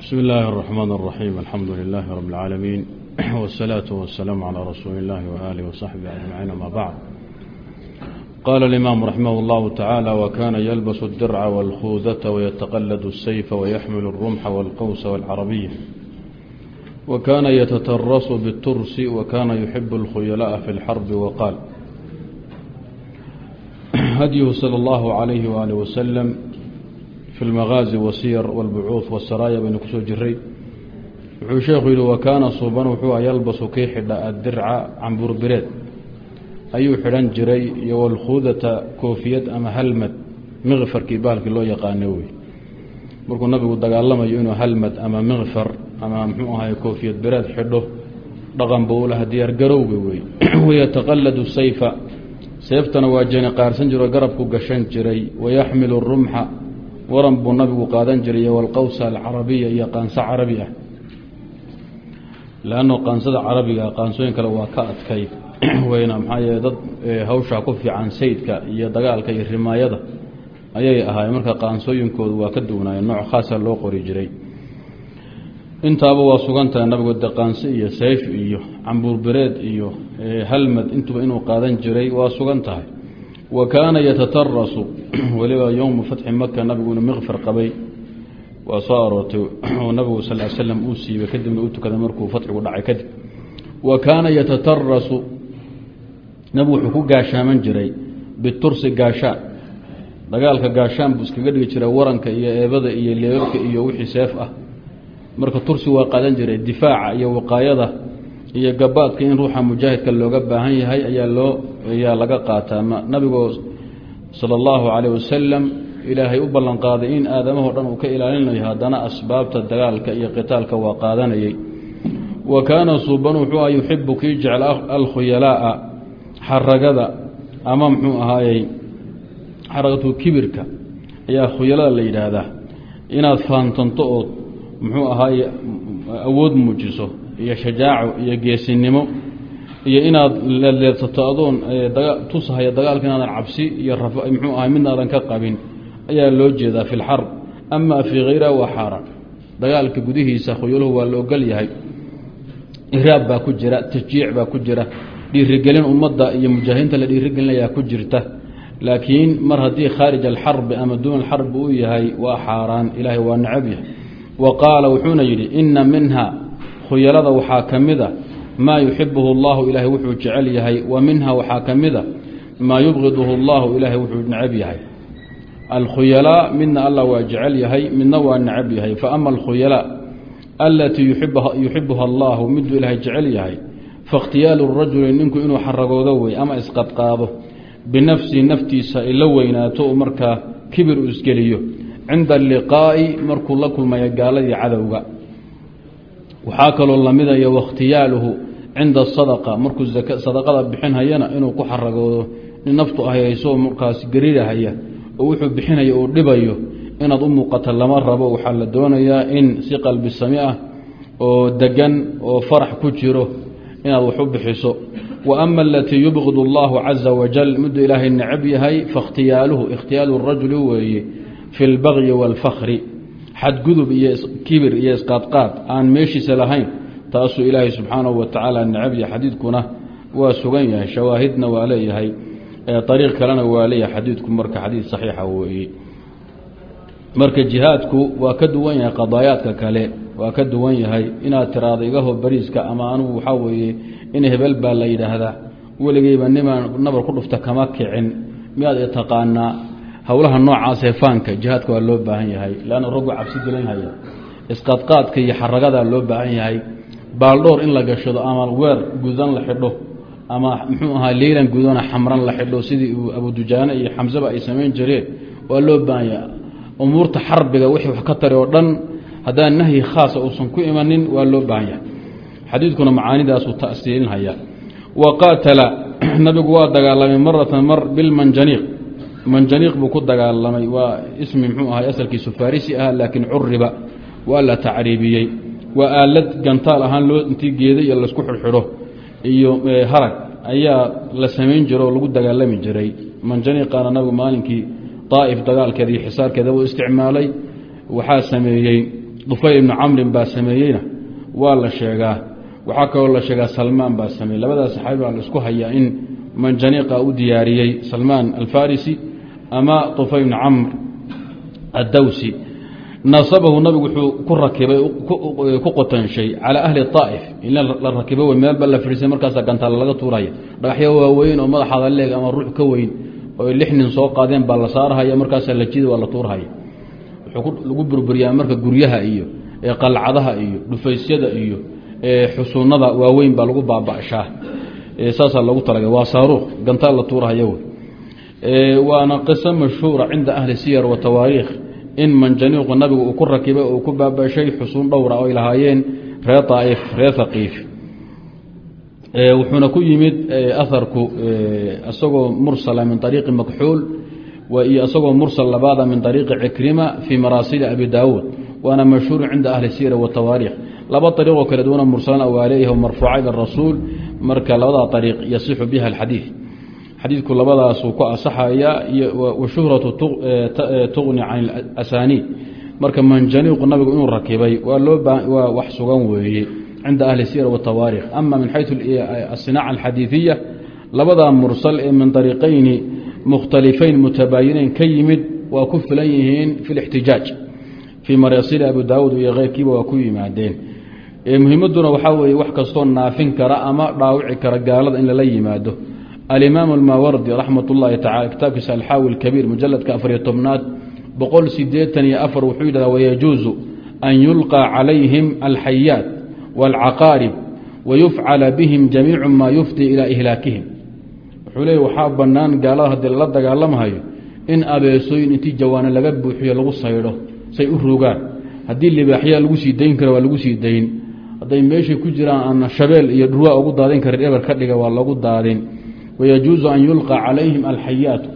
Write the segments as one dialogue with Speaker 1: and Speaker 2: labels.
Speaker 1: بسم الله الرحمن الرحيم الحمد لله رب العالمين والصلاة والسلام على رسول الله وآله وصحبه أجمعين ما بعد قال الإمام رحمه الله تعالى وكان يلبس الدرع والخوذة ويتقلد السيف ويحمل الرمح والقوس والعربية وكان يتترس بالترس وكان يحب الخيلاء في الحرب وقال هديه صلى الله عليه وآله وسلم في المغازي والسير والبعوث والسرايا بين كسو جري wuxuu sheekhu yidhi wakaana suuban wuxuu yalbasu kii xidha addirca camburbireed ayuu xidhan jiray iyo walkhuudata koofiyad ama halmad mikfarkii baalkii loo yaqaana wey markuu nabigu dagaalamayo inuu halmad ama mikfar ama muxuu ahay koofiyad bireed xidho dhaqan buu laha diyaargarowga wey wayataqalladu sayfa seeftana waa jeni qaarsan jiro garabku gashan jiray wayaxmilu rumxa waran buu nabigu qaadan jiray walqawsa alcarabiya iyo qaanso carabi ah. Lanno qaansada carabiga qaansooyin kale waa ka adkayd. Weyna maxaa yeele dad hawshaa ku fiican saydka iyo dagaalka iyo rimaayada ayay ahaayeen. Marka qaansooyinkoodu waa ka duwanaayeen nooc khaasa loo qori jiray. Intaaba waa sugan tahay nabigu de qaanso iyo sayf iyo cambuurbereed iyo halmad intuba inuu qaadan jiray waa sugan tahay wa kaana yatatarasu weliba yowmu fatxi maka nabigu inuu mikfar qabay. Waa soo aroortay oo nabigu sal slam uu siibay kadibna u tukaday markuu fatxigu dhacay kadib. Wa kaana yatatarasu nabigu wuxuu ku gaashaaman jiray bitursi gaashaan dagaalka gaashaan buu iskaga dhigi jiray waranka iyo eebada iyo leebabka iyo wixii seef ah. Marka tursi waa qaadan jiray difaaca iyo waqaayada iyo gabaadka in ruuxa mujaahidka looga baahan yahay ayaa loo ayaa laga qaataa. Nabigoo sala allahu calayh wasalam ilaahay u ballan qaaday in aadamahoo dhan uu ka ilaalinayo haddana asbaabta dagaalka iyo qitaalka waa qaadanayay. Wa kaana suuban wuxuu ah yuxibu kii jecel alkhuyalaa'a xaragada ama muxuu ahaayey xaragatu kibirka ayaa khuyalada la yidhaahdaa. Inaad faantanto ood muxuu ahaaye awood muujiso iyo shajaaco iyo geesinimo iyo inaad leedleedsato adoon tusahaya dagaalka inaadan cabsi iyo muxuu ahay midnaadan ka qabin ayaa loo jeedaa fi lxarb ama fii hayriha waa xaaraan dagaalka gudihiisa khuyuluhu waa la ogol yahay. Iraab baa ku jira tashjiic baa ku jira dhiirigelin ummadda iyo mujaahidiinta la dhiirigelinayaa ku jirta. Laakiin mar haddii khaarij alxarbi ama duun alxarbi uu yahay waa xaaraan. Ilaahay waa necab yahay. Wa qaala wuxuuna yidhi ina minha khuyalada waxaa ka mida maa yuxibuhu allahu ilaahay wuxuu jecel yahay wa minha waxaa ka mida maa yubqiduhu allahu ilaahay wuxuu necab yahay. Alkhuyalaa midna allah waa jecel yahay midna waa necab yahay. Faama alkhuyalaa alatii yuxibuha allahu miduu ilaahay jecel yahay fakhtiyaalu rajuli ninku inuu xaragoodo wey ama isqadqaado binafsihi naftiisa ila weynaato u markaa kibir u isgeliyo. Cinda alliqaa'i markuu la kulmaya gaaladii cadowga waxaa kaloo lamidaya wakhtiyaaluhu cinda asadaqa markuu sadaqada bixinhayana inuu ku xaragoodo in naftu ahayso markaas gariirahaya oo wuxuu bixinaya uu dhibayo inaad u muuqata lama rabo. Waxaa la doonayaa in si qalbi sami ah oo degan oo farax ku jiro inaad wax u bixiso. Wa ama alatii yubqid allahu caza wajal miduu ilaahay necab yahay fakhtiyaaluhu ikhtiyaalu rajuli weeye fi lbagyi waalfakri xadgudub iyo kibir iyo isqaadqaad aan meeshiisa lahayn taasuu ilaahay subxaanahu wa tacaala necab yahay xadiidkuna waa sugan yahay. Shawaahidna waa leeyahay ariiq kalena waa leeyahay xadiidku marka xadiid saxiixa weeye marka jihaadku waa ka duwan yahay qadaayaadka kale waa ka duwan yahay inaad tiraado igaho bariiska ama anugu waxaa weeye in hebel baa la yidhaahdaa weligeyba nimaan nabar ku dhufta kama kicin miyaad taqaanaa howlaha noocaasee faanka jihaadka waa loo baahan yahay leanna raggu cabsi gelinhaya isqadqaadka iyo xaragadaa loo baahan yahay. Baaldhoor in la gashado ama weer gudan la xidho ama muxuu ahaa leylan gudana xamran la xidho sidii uu abudujaane iyo xamseba ay samayn jireen waa loo baahanya umuurta xarbiga wixii wax ka tari oo dhan haddaan nahyi khaasa uusan ku imanin waa loo baahan yahay. Xadiidkuna macaanidaasuu ta'siilinhaya wa qaatala nabigu waa dagaalamay maratan mar bilmanjaniiq manjaniiq buu ku dagaalamay. Waa ismi muxuu ahay asalkiisu farisi ah laakiin curiba waa la tacriibiyey. Waa aalad gantaal ahaan loo intii geeday iyo laysku xidhxidho. Iyo harag ayaa la samayn jiro oo lagu dagaalami jiray. Manjaniiqaana nabigu maalinkii daa'if dagaalkeeda iyo xisaarkeeda uu isticmaalay. Waxaa sameeyey dufayl ibnu camrin baa sameeyeyna waa la sheegaa. Waxaa kaloo la sheegaa salmaan baa sameeyey. Labadaas saxaabi baa la isku hayaa in manjaniiqa u diyaariyey. Salmaan alfarisi ama dufayl ibnu camr addawsi nasabahu nabigu wuxuu ku rakibay ku qotanshay calaa ahli aa'if in la rakibo wey meel ba la fidhiisay markaasaa gantaala laga tuuraya. Dhagaxyo waaweyn oo madaxaada leeg ama ruux ka weyn oo lix nin soo qaadeen baa la saarhaya markaasaa la jida waa la tuurhaya wuxuu lagu burburiyaa marka guryaha iyo qalcadaha iyo dhufaysyada iyo xusuunada waaweyn baa lagu baaba'shaa. Saasaa lagu talagay waa saaruuq gantaal la tuurhaya wey waana qiso mashhuura cinda ahli siyar wa tawaariikh in manjaniiqu nabigu uu ku rakibay oo ku baabashay xusuun dhowra oo ay lahaayeen reer daaif reer haqiif wuxuuna ku yimid aharku isagoo mursala min ariiqi makxuul iyo isagoo mursal labaada min ariiqi cikrima fii maraasili abi daawuud. Waana mashhuuru cinda ahli siyar watawaariikh laba ariiqoo kala duwana mursalan awaaleeyah marfuuca ila rasuul marka labada ariiq yasixu biha alxadiid xadiidku labadaasuu ku asaxaya washuhratu tuqni can asaniid marka manjaniiqu nabigu inuu rakibay waa wax sugan weeye cinda ahli siyar watawaarikh ama min xayu asinaaca alxadiidiya labadaa mursal ee min ariiqayni mukhtalifayn mutabaayinayn ka yimid waa ku filan yihiin fi lixtijaaj fii maraasili abu daawuud iyo keyrkiiba waa ku yimaadeen. Muhimaduna waxaa weeye wax kastoo naafin kara ama dhaawici kara gaalada in lala yimaado alimaam almawardi raxmat ullahi tacala kitaabkiisa alxaawi alkabiir mujaladka afariyo tobnaad boqol sideetan iyo afar wuxuu yidhahda wayajuusu an yulqى calayhim alxayaat wاlcaqaarib wayufcala bihim jamiicu maa yufdi ilaa ihlaakihim wuxuu leey waxaa bannaan gaalada haddii lala dagaalamahayo in abeesooyin intii jawaano laga buuxiyo lagu saydho say u rogaan haddii libaaxyaa lagu sii dayn kara waa lagu sii dayn hadday meeshay ku jiraan aan shabeel iyo dhurwaa ugu daadin karin eber ka dhiga waa lagu daadin wayajuusu an yulqى calayhim alxayaatu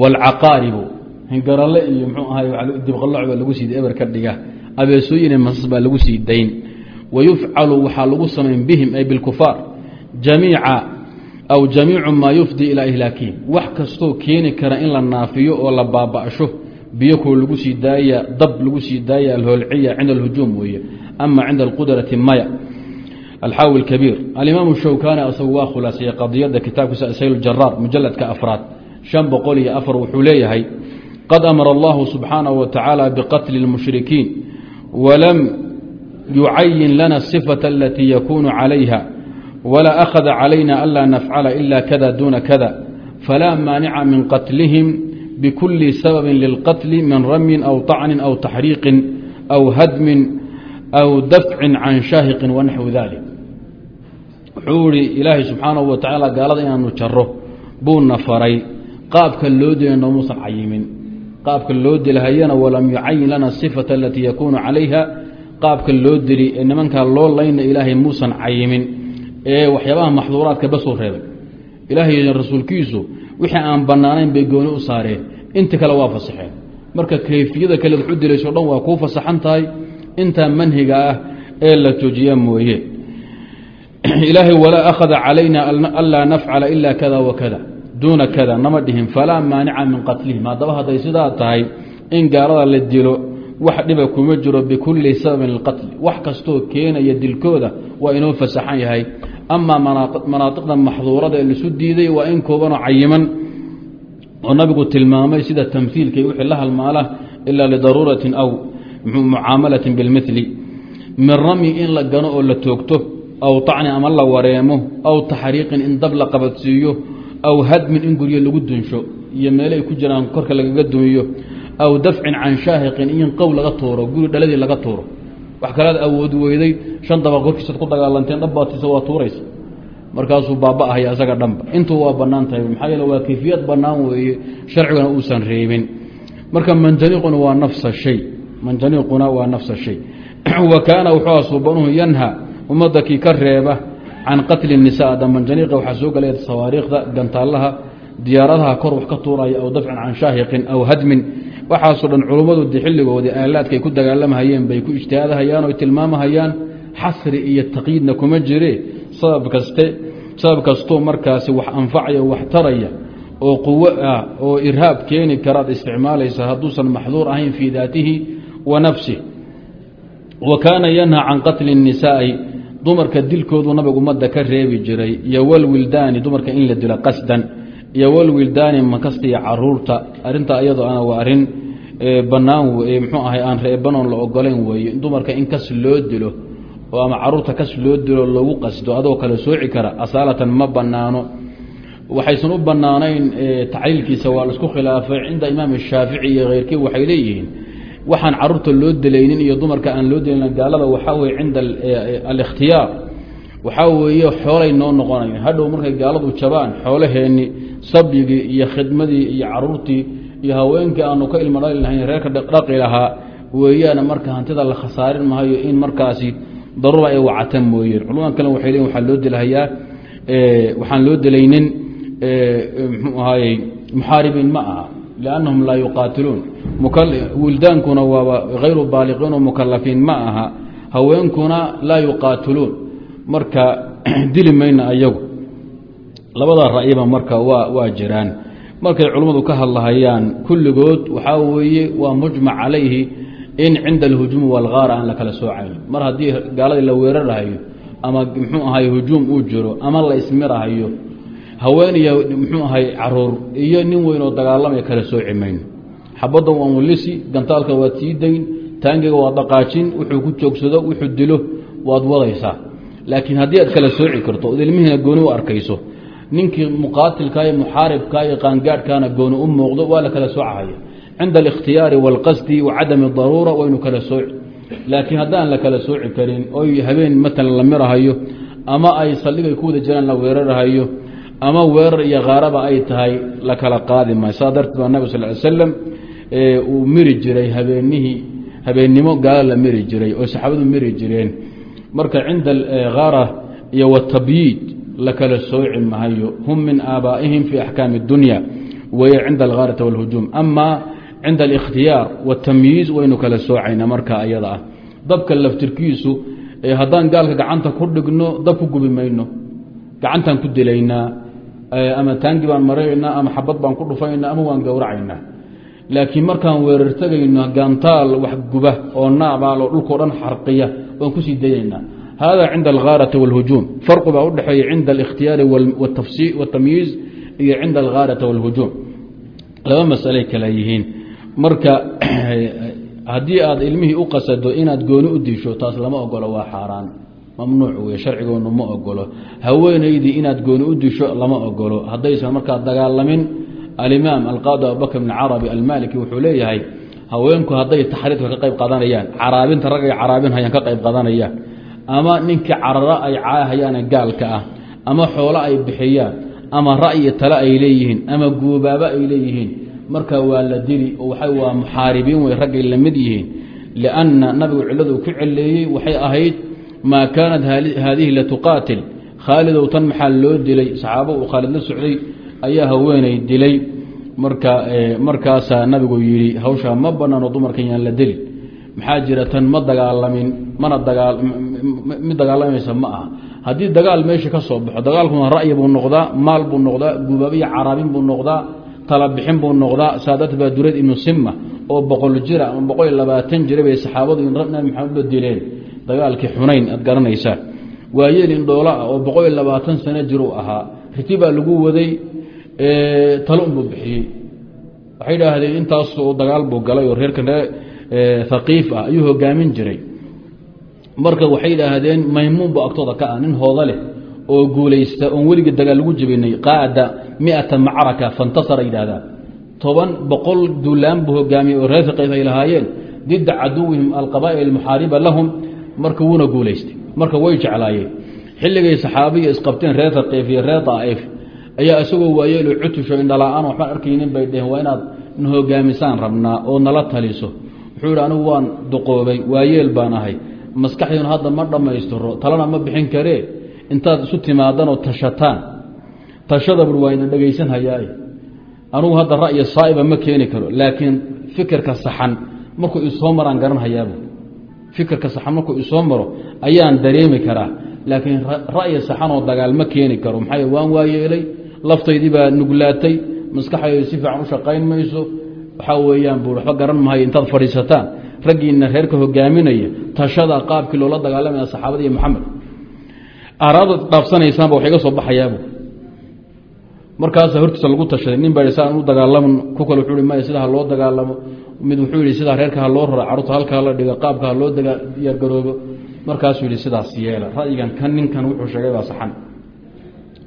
Speaker 1: wاlcaqaaribu hingaralle iyo mxuu ahay dibqaloc baa lagu sii eber ka dhiga abeesooyine masas baa lagu sii dayn wayufcalu waxaa lagu samayn bihim ay bilkufaar jamiica aw jamiicu maa yufdi ilaa ihlaakihim wax kastoo keeni kara in la naafiyo oo la baaba'sho biyo kuwa lagu sii daaya dab lagu sii daaya alholciya cinda alhujuum weeye ama cinda alqudrati maya alxaawi kabiir alimaam shawkani asagu waa khulaasiyey qadiyada kitaabkiisa sayl jaraar mujaladka afraad shan boqol iyo afar wuxuu leeyahay qad amara allahu subxaanahu wa tacaala biqatli اlmushrikiin walam yucayin lana الصifata alatii yakunu calayha wla akhada calayna anla nafcala ila kada duna kada falaa maanica min qatlihim bikuli sababi lilqatli min ramyin aw طacnin aw taxriiqin aw hadmin aw dafcin can shaahiqin wanaxwi dalik wuxuu ihi ilaahay subxaanahu wa tacaala gaalada inaanu jaro buuna faray. Qaabka loo dila noomuusan cayimin. Qaabka loo dilhayana walam yucayin lana sifata alatii yakuunu calayha. Qaabka loo dili ee nimankaa loo layna ilaahay muusan cayimin. Ee waxyaabaha maxduuraadka basuu reebay. Ilaahay rasuulkiisu wixii aan bannaanayn bay gooni u saareen. Inta kale waa fasaxeen marka kayfiyada kale wax u dilayso dhan waa kuu fasaxan tahay. Intaa manhiga ah ee la joojiya mooye ilaahay walaa akhada calayna anlaa nafcala ila kada wa kada duuna kada nama dhihin falaa maanica min qatlihim haddaba hadday sidaa tahay in gaalada la dilo wax dhiba kuma jiro bikulli sababin lilqatli wax kastoo keenaya dilkooda waa inoo fasaxan yahay. Amaa manaatiqda maxduurada ee lisu diiday waa in koobanoo cayiman oo nabigu tilmaamay sida tamhiilka wixii la halmaala ilaa lidaruuratin aw mucaamalatin bilmili min rami in la gano oo la toogto aw طacni ama la wareemo aw taxriiqin in dab la qabadsiiyo aw hadmin in guryo lagu dunsho iyo meelay ku jiraan korka lagaga dunyo aw dafcin can shaahiqin in qow laga tuuro guri dhaladii laga tuuro wax kalaad awood weyday shan daba korkiisaad ku dagaalanteen dhabbaatiisa waa tuuraysa markaasuu baaba'ahaya isaga dhanba intuu waa bannaan tahay maxaa yeele waa kayfiyad bannaan weeye sharciguna uusan reebin marka manjaniiquna waa nafsa shay manjaniiquna waa nafsa ummada kii ka reeba can qatli nisaa dambanjaniiqa waxaa soo galaya sawaariikhda gantaalaha diyaaradaha kor wax ka tuuraya aw dafcan can shaahiqin aw hadmin. Waxaasoo dhan culummadu de xilligoodii aalaadkaay ku dagaalamahayeen bay ku ijtihaadahayaan oy tilmaamahayaan xasri iyo taqyiidna kuma jire. Sabab kaste sabab kastoo markaasi wax anfacaya wax taraya oo quwo ah oo irhaab keeni karaad isticmaalaysa hadduusan maxduur ahayn fii daatihi wa nafsih wa kaana yanha can qatli nisaai dumarka dilkoodu nabigu ummadda ka reebi jiray iyo walwildaani dumarka in la dilo qasdan iyo walwildaani makastiya carruurta. Arintaa iyadoo ana waa arrin banaan mxuu ahay aan reebanoon la ogolayn weeye dumarka in kas loo dilo oo ama carruurta kas loo dilo loogu qasdo adoo kale sooci kara asaalatan ma banaano waxaysan u banaanayn tacliilkiisa waa la isku khilaafay cinda imaam shaafici iyo keyrkii waxay leeyihiin waxaan carruurta loo dilaynin iyo dumarka aan loo dilaynin gaalada waxaa weye cinda alikhtiyaar. Waxaa weeye xoolay noo noqonayan hadhow markay gaaladu jabaan xoolaheenni sabyigii iyo khidmadii iyo caruurtii iyo haweenkii aanu ka ilmo dhali lahayn reerka dhaqi lahaa weeyaana marka hantida la khasaarin maayo in markaasi daruura ay wacata mooyeen. Culumada kale waxay leeyiin waxaa loo dilahayaa waxaan loo dilaynin mxuu ahaayey muxaaribiin ma aha liannahum laa yuqaatiluun wildaankuna waaba hayru baaliqiin oo mukalafiin ma aha. Haweenkuna laa yuqaatiluun. Marka dili mayna ayagu. Labadaa ra'yiba marka waa jiraan. Markay culummadu ka hadlahayaan kulligood waxaa weeye waa mujmac calayhi in cinda alhujuumi walgaara aan la kala soocayn mar haddii gaaladii la weerarahayo ama muxuu ahay hujuum uu jiro ama la ismirahayo haween iyo muxuu ahay carruur iyo nin weyn oo dagaalamaya kala sooci mayno xabadda waa mulisi gantaalka waad sii dayn taangiga waad dhaqaajin wuxuu ku joogsado wuxuu dilo waad wadaysaa. Laakiin haddii aad kala sooci karto od ilmihiina gooni u arkayso ninkii muqaatilka iyo muxaaribka iyo qaangaadhkaana gooni u muuqdo waa la kala soocahaya. Cinda alikhtiyaari waalqasdi wa cadami daruura waynu kala sooci. Laakiin haddaan la kala sooci karin oy habeen matalan la mirahayo ama ay saldhigay ku wada jiraan la weerarahayo ama weerar iyo khaaraba ay tahay la kala qaadi maayo. Saa darteed baa nabig sal ly slam uu miri jiray habeenihii habeennimo gaalo la miri jiray oo saxaabadu miri jireen. Marka cinda alkhaara iyo watabyiid la kala sooci mahayo hum min aabaa'ihim fi axkaami اdunya weye cinda alkhaarati wاlhujuum ama cinda alikhtiyaar watamyiiz waynu kala soocayna marka ayada ah. Dabka laftirkiisu haddaan gaalka gacanta ku dhigno dab ku gubi mayno gacantaan ku dilaynaa ama taangi baan maraynaa ama xabad baan ku dhufaynaa ama waan gowracaynaa laakiin markaan weerar tegayno gantaal wax guba oo naabaal oo dhulkao dhan xarqiya waan ku sii dayaynaa hada cinda alkhaarati wاlhujuum farqu baa udhexeeya cinda alikhtiyaari watamyiiz iyo cinda alkhaarati wاlhujuum laba masalay kala yihiin. Marka haddii aad ilmihii u qasado inaad gooni u disho taas lama ogolo waa xaaraan. Mamnuuc wey sharcigoonu ma ogolo haweenaydii inaad gooni u disho lama ogolo haddaysan markaa dagaalamin alimaam alqaadi abubakr bn carabi almaliki wuxuu leeyahay haweenku hadday taxriidka ka qayb qaadanayaan caraabinta rag ay caraabinhayaan ka qayb qaadanayaan ama ninkii cararo ay caahayaane gaalka ah ama xoolo ay bixiyaan ama ra'yi tale ay leeyihiin ama guubaabo ay leeyihiin marka waa la dili waa muxaaribiin wey raggay la mid yihiin lianna nabigu cilladu ku celeeyey waxay ahayd maa kaanat haadihi latuqaatil khaalidow tan maxaa loo dilay? Saxaabo uu khaalid la socday ayaa haweenay dilay. Marka markaasaa nabigu yidhi hawshaa ma banaano dumarkan yaan la deli maxaa jira tan ma dagaalamin mana mid dagaalamaysa ma aha. Haddii dagaal meesha ka soo baxo dagaalkuna ra'yi buu noqdaa maal buu noqdaa guubaabiya caraabin buu noqdaa talabixin buu noqdaa saadat baa dureed ibnu sima oo boqol jira ama boqol labaatan jira bay saxaabadu nabi maxamed la dileen. Dagaalkii xunayn aad garanaysaa. Waayeel indhoola ah oo boqol labaatan sano jiruu ahaa. Riti baa lagu waday talo unbuu bixiyey. Waxay idhaahdeen intaas dagaal buu galay oo reerka haqiif ah ayuu hogaamin jiray. Marka waxay idhaahdeen maymuun bu agtooda ka ah nin hooda leh oo guulaysta oon weligii dagaal lagu jebinay qaada miata macraka fantasara yidhahdaan toban boqol duulaan buu hogaamiyey oo reer haqiif ay lahaayeen dida caduwihim alqabaa'il almuxaariba lahum marka wuuna guulaystay. Marka way jeclaayeen. Xilligay saxaabiya isqabteen reer haqiif iyo reer daa'if ayaa isagoo waayeelo cutusho indhala-aan waxbaan arkaynin bay dheheen waa inaad na hogaamisaan rabnaa oo nala taliso. Wuxuu yidhi anigu waan duqoobay waayeel baan ahay. Maskaxdiina hadda ma dhammaystiro talana ma bixin karee? Intaad isu timaadanoo tashataan. Tashada bur waa ina dhegaysan hayaa anugu hadda ra'yi saaiba ma keeni karo laakiin fikirka saxan markuu isoo maraan garan hayaabu. Fikirka saxan markuu isoo maro ayaan dareemi karaa. Laakiin ra'yi saxan oo dagaal ma keeni karo. Maxaa waan waayeelay laftaydii baa nuglaatay maskaxdaydu si fiican u shaqayn mayso. Waxaa weeyaan bu waxba garan mahayo intaad fadhiisataan. Raggiina reerka hogaaminaya tashada qaabkii loola dagaalamaya saxaabada iyo maxamed. Araadaad dhaafsanaysaanba wax iga soo baxayaabu markaasa hortiisa lagu tashaday nin baa saan u dagaalamo ku kale wuxuu hi maya sida loo dagaalamo. Mid wuxuu yihi sidaa reerka loo rara carruurta halka hala dhiga qaabka ha loo diyaargaroobo markaasuu yihi sidaas yeela. Ra'yigan kan ninkan wuxuu sheegay baa saxan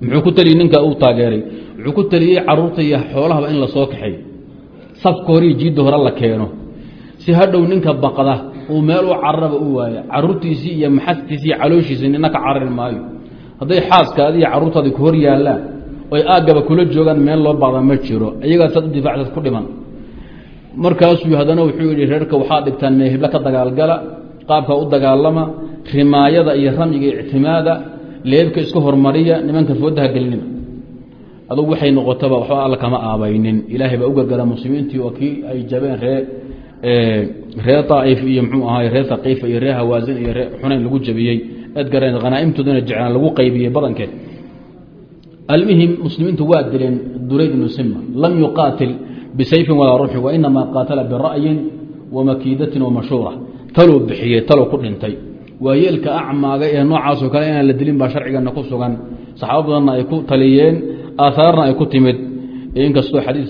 Speaker 1: muxuu ku taliyey ninka uu taageeray? Wuxuu ku taliyey carruurta iyo xoolahaba in la soo kaxeeyo? Safka hore iyo jiidda hore la keeno. Si hadhow ninka baqda uu meel u cararaba u waaya caruurtiisii iyo maxastiisii iyo calooshiisii nina ka carari maayo. Hadday xaaskaadi iyo ku hor yaallaan oy aaggaba kula joogaan meel loo baqda ma jiro. Iyagaa saad u difaacsaad ku dhiman. Markaasuu haddana wuxuu yihi reerka waxaa dhigtaan meehiblo ka dagaalgala qaabka u dagaalama rimaayada iyo ramyiga ictimaada leebka iska hormariya nimanka foodaha gelinina adugu waxay noqotaba waxba alla kama aabaynin. Ilaahay baa u gargara muslimiintii oo kii ay jabeen ree reer daaif iyo mxuu ahaay reer haqiifa iyo reer hawaasin iyo reer xunayn lagu jabiyey. Eed gareen hanaaimtoodana jeclaan lagu qaybiyey badankeed. Almihim muslimiintu waa dileen durayd ibnu sima lam yuqaatil bisayfin walaa ruxin wainamaa qaatala bira'yin wamakiidatin wamashuura taluu bixiyey taluu ku dhintay waa yeelka acmaaga ee noocaasoo kale inaan la dilin baa sharcigeena ku sugan. Saxaabo badanna ay ku taliyeen aahaarna ay ku timid. Inkastoo xadiid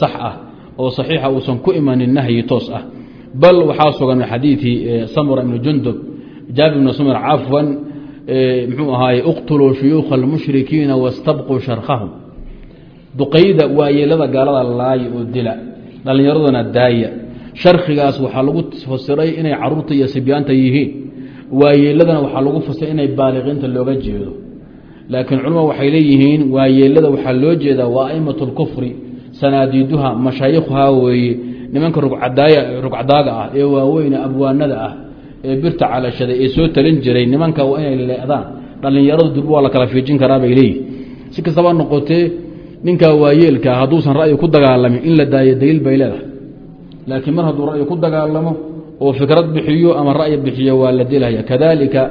Speaker 1: sax ah oo saxiixa uusan ku imanin nahyi toos ah. Bal waxaa sugan xadiidii samura ibnu jundub jaabir ibnu samur cafwan muxuu ahaaye uqtuluu shuyuukha almushrikiina wastabquu sharkhahum duqayda waa yeelada gaalada laaya oo dila dhallinyaraduna daaya. Sharkigaas waxaa lagu fasiray inay carruurta iyo sibyaanta yihiin waayeeladana waxaa lagu fasiray inay baaliqiinta looga jeedo. Laakiin culamadu waxay leeyihiin waayeelada waxaa loo jeedaa waa aimatu lkufri sanaadiiduha mashaayikhuhaa weeye nimanka rugcadaaga ah ee waaweyne abwaanada ah ee birta calashaday ee soo talin jiray nimanka waa inay leedaan dhallinyaradu durba waa la kala fiijin karaa bay leeyihiin si kastaba noqotee ninkaa waayeelka hadduusan ra'yi ku dagaalamin in la daayo daliil bay leedahay. Laakiin mar hadduu ra'yi ku dagaalamo oo fikrad bixiyo ama ra'yi bixiyo waa la dilaya kadalika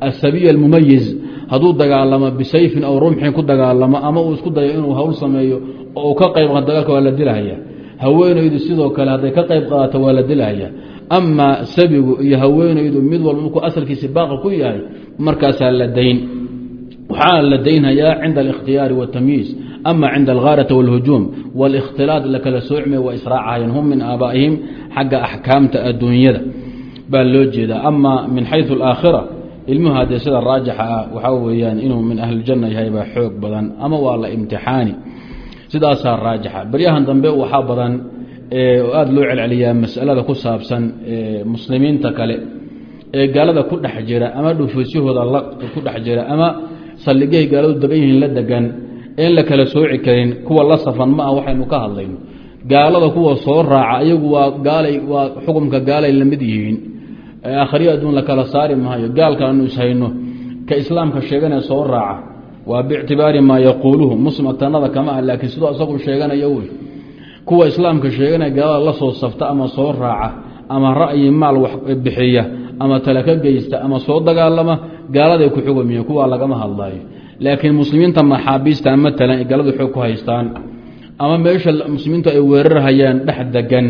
Speaker 1: asabiy almumayiz hadduu dagaalamo bisayfin aw rumxin ku dagaalamo ama uu isku dayo inuu hawl sameeyo oo uu ka qayb qaado dagaalka waa la dilahaya haweenaydu sidoo kale hadday ka qayb qaadato waa la dilahaya ama sabigu iyo haweenaydu mid walba markuu asalkiisi baaqa ku yahay markaasaa la dayn waxaa la daynhayaa cinda alikhtiyaari watamyiiz ama cinda alghaarati wاlhujuum wاlاkhtilaaط lakala soocme waa israacahayeen hum min aabaa'ihim xagga axkaamta adduunyada baa loo jeedaa. Ama min xayثu اlaakhira ilmuhu haddee sida raajixa ah waxaa weeyaan inuu min ahlijanna yahay baa xoog badan ama waa la imtixaani. Sidaasaa raajixa beryahan dambe waxaa badan oo aada loo celceliyaa masalada ku saabsan muslimiinta kale ee gaalada ku dhex jira ama dhufuusyahooda ku dhex jira ama saldhigyahay gaaladu degan yihiin la degan en la kala sooci karin kuwa la safan ma ah waxaynu ka hadlayno gaalada kuwa soo raaca iyagu waa gaalay waa xukumka gaalay la mid yihiin. Akhriyo adduun la kala saari maayo. Gaalka anu ishayno ka islaamka sheeganee soo raaca. Waa biictibaari maa yaquuluhu muslim agtanada kama ah laakiin sidoo isagu sheeganaya wey kuwa islaamka sheeganaya gaalada la soo safta ama soo raaca ama ra'yi maal wax bixiya ama tala ka geysta ama soo dagaalama gaaladay ku xugumiyen kuwaa lagama hadlayo laakiin muslimiinta maxaabiista matalan ay galadu xoog ku haystaan ama meesha muslimiintu ay weerarhayaan dhex degan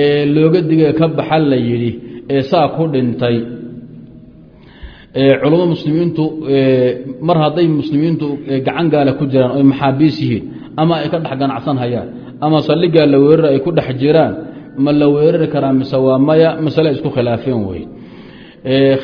Speaker 1: ee looga digay ka baxa la yidhi ee saa ku dhintay. Culamo muslimiintu mar hadday muslimiintu gacan gaala ku jiraan oy maxaabiis yihiin ama ay ka dhex ganacsan hayaan ama saldhigaa la weerara ay ku dhex jiraan ma la weerari karaa mise waa maya masale isku khilaafeen wey.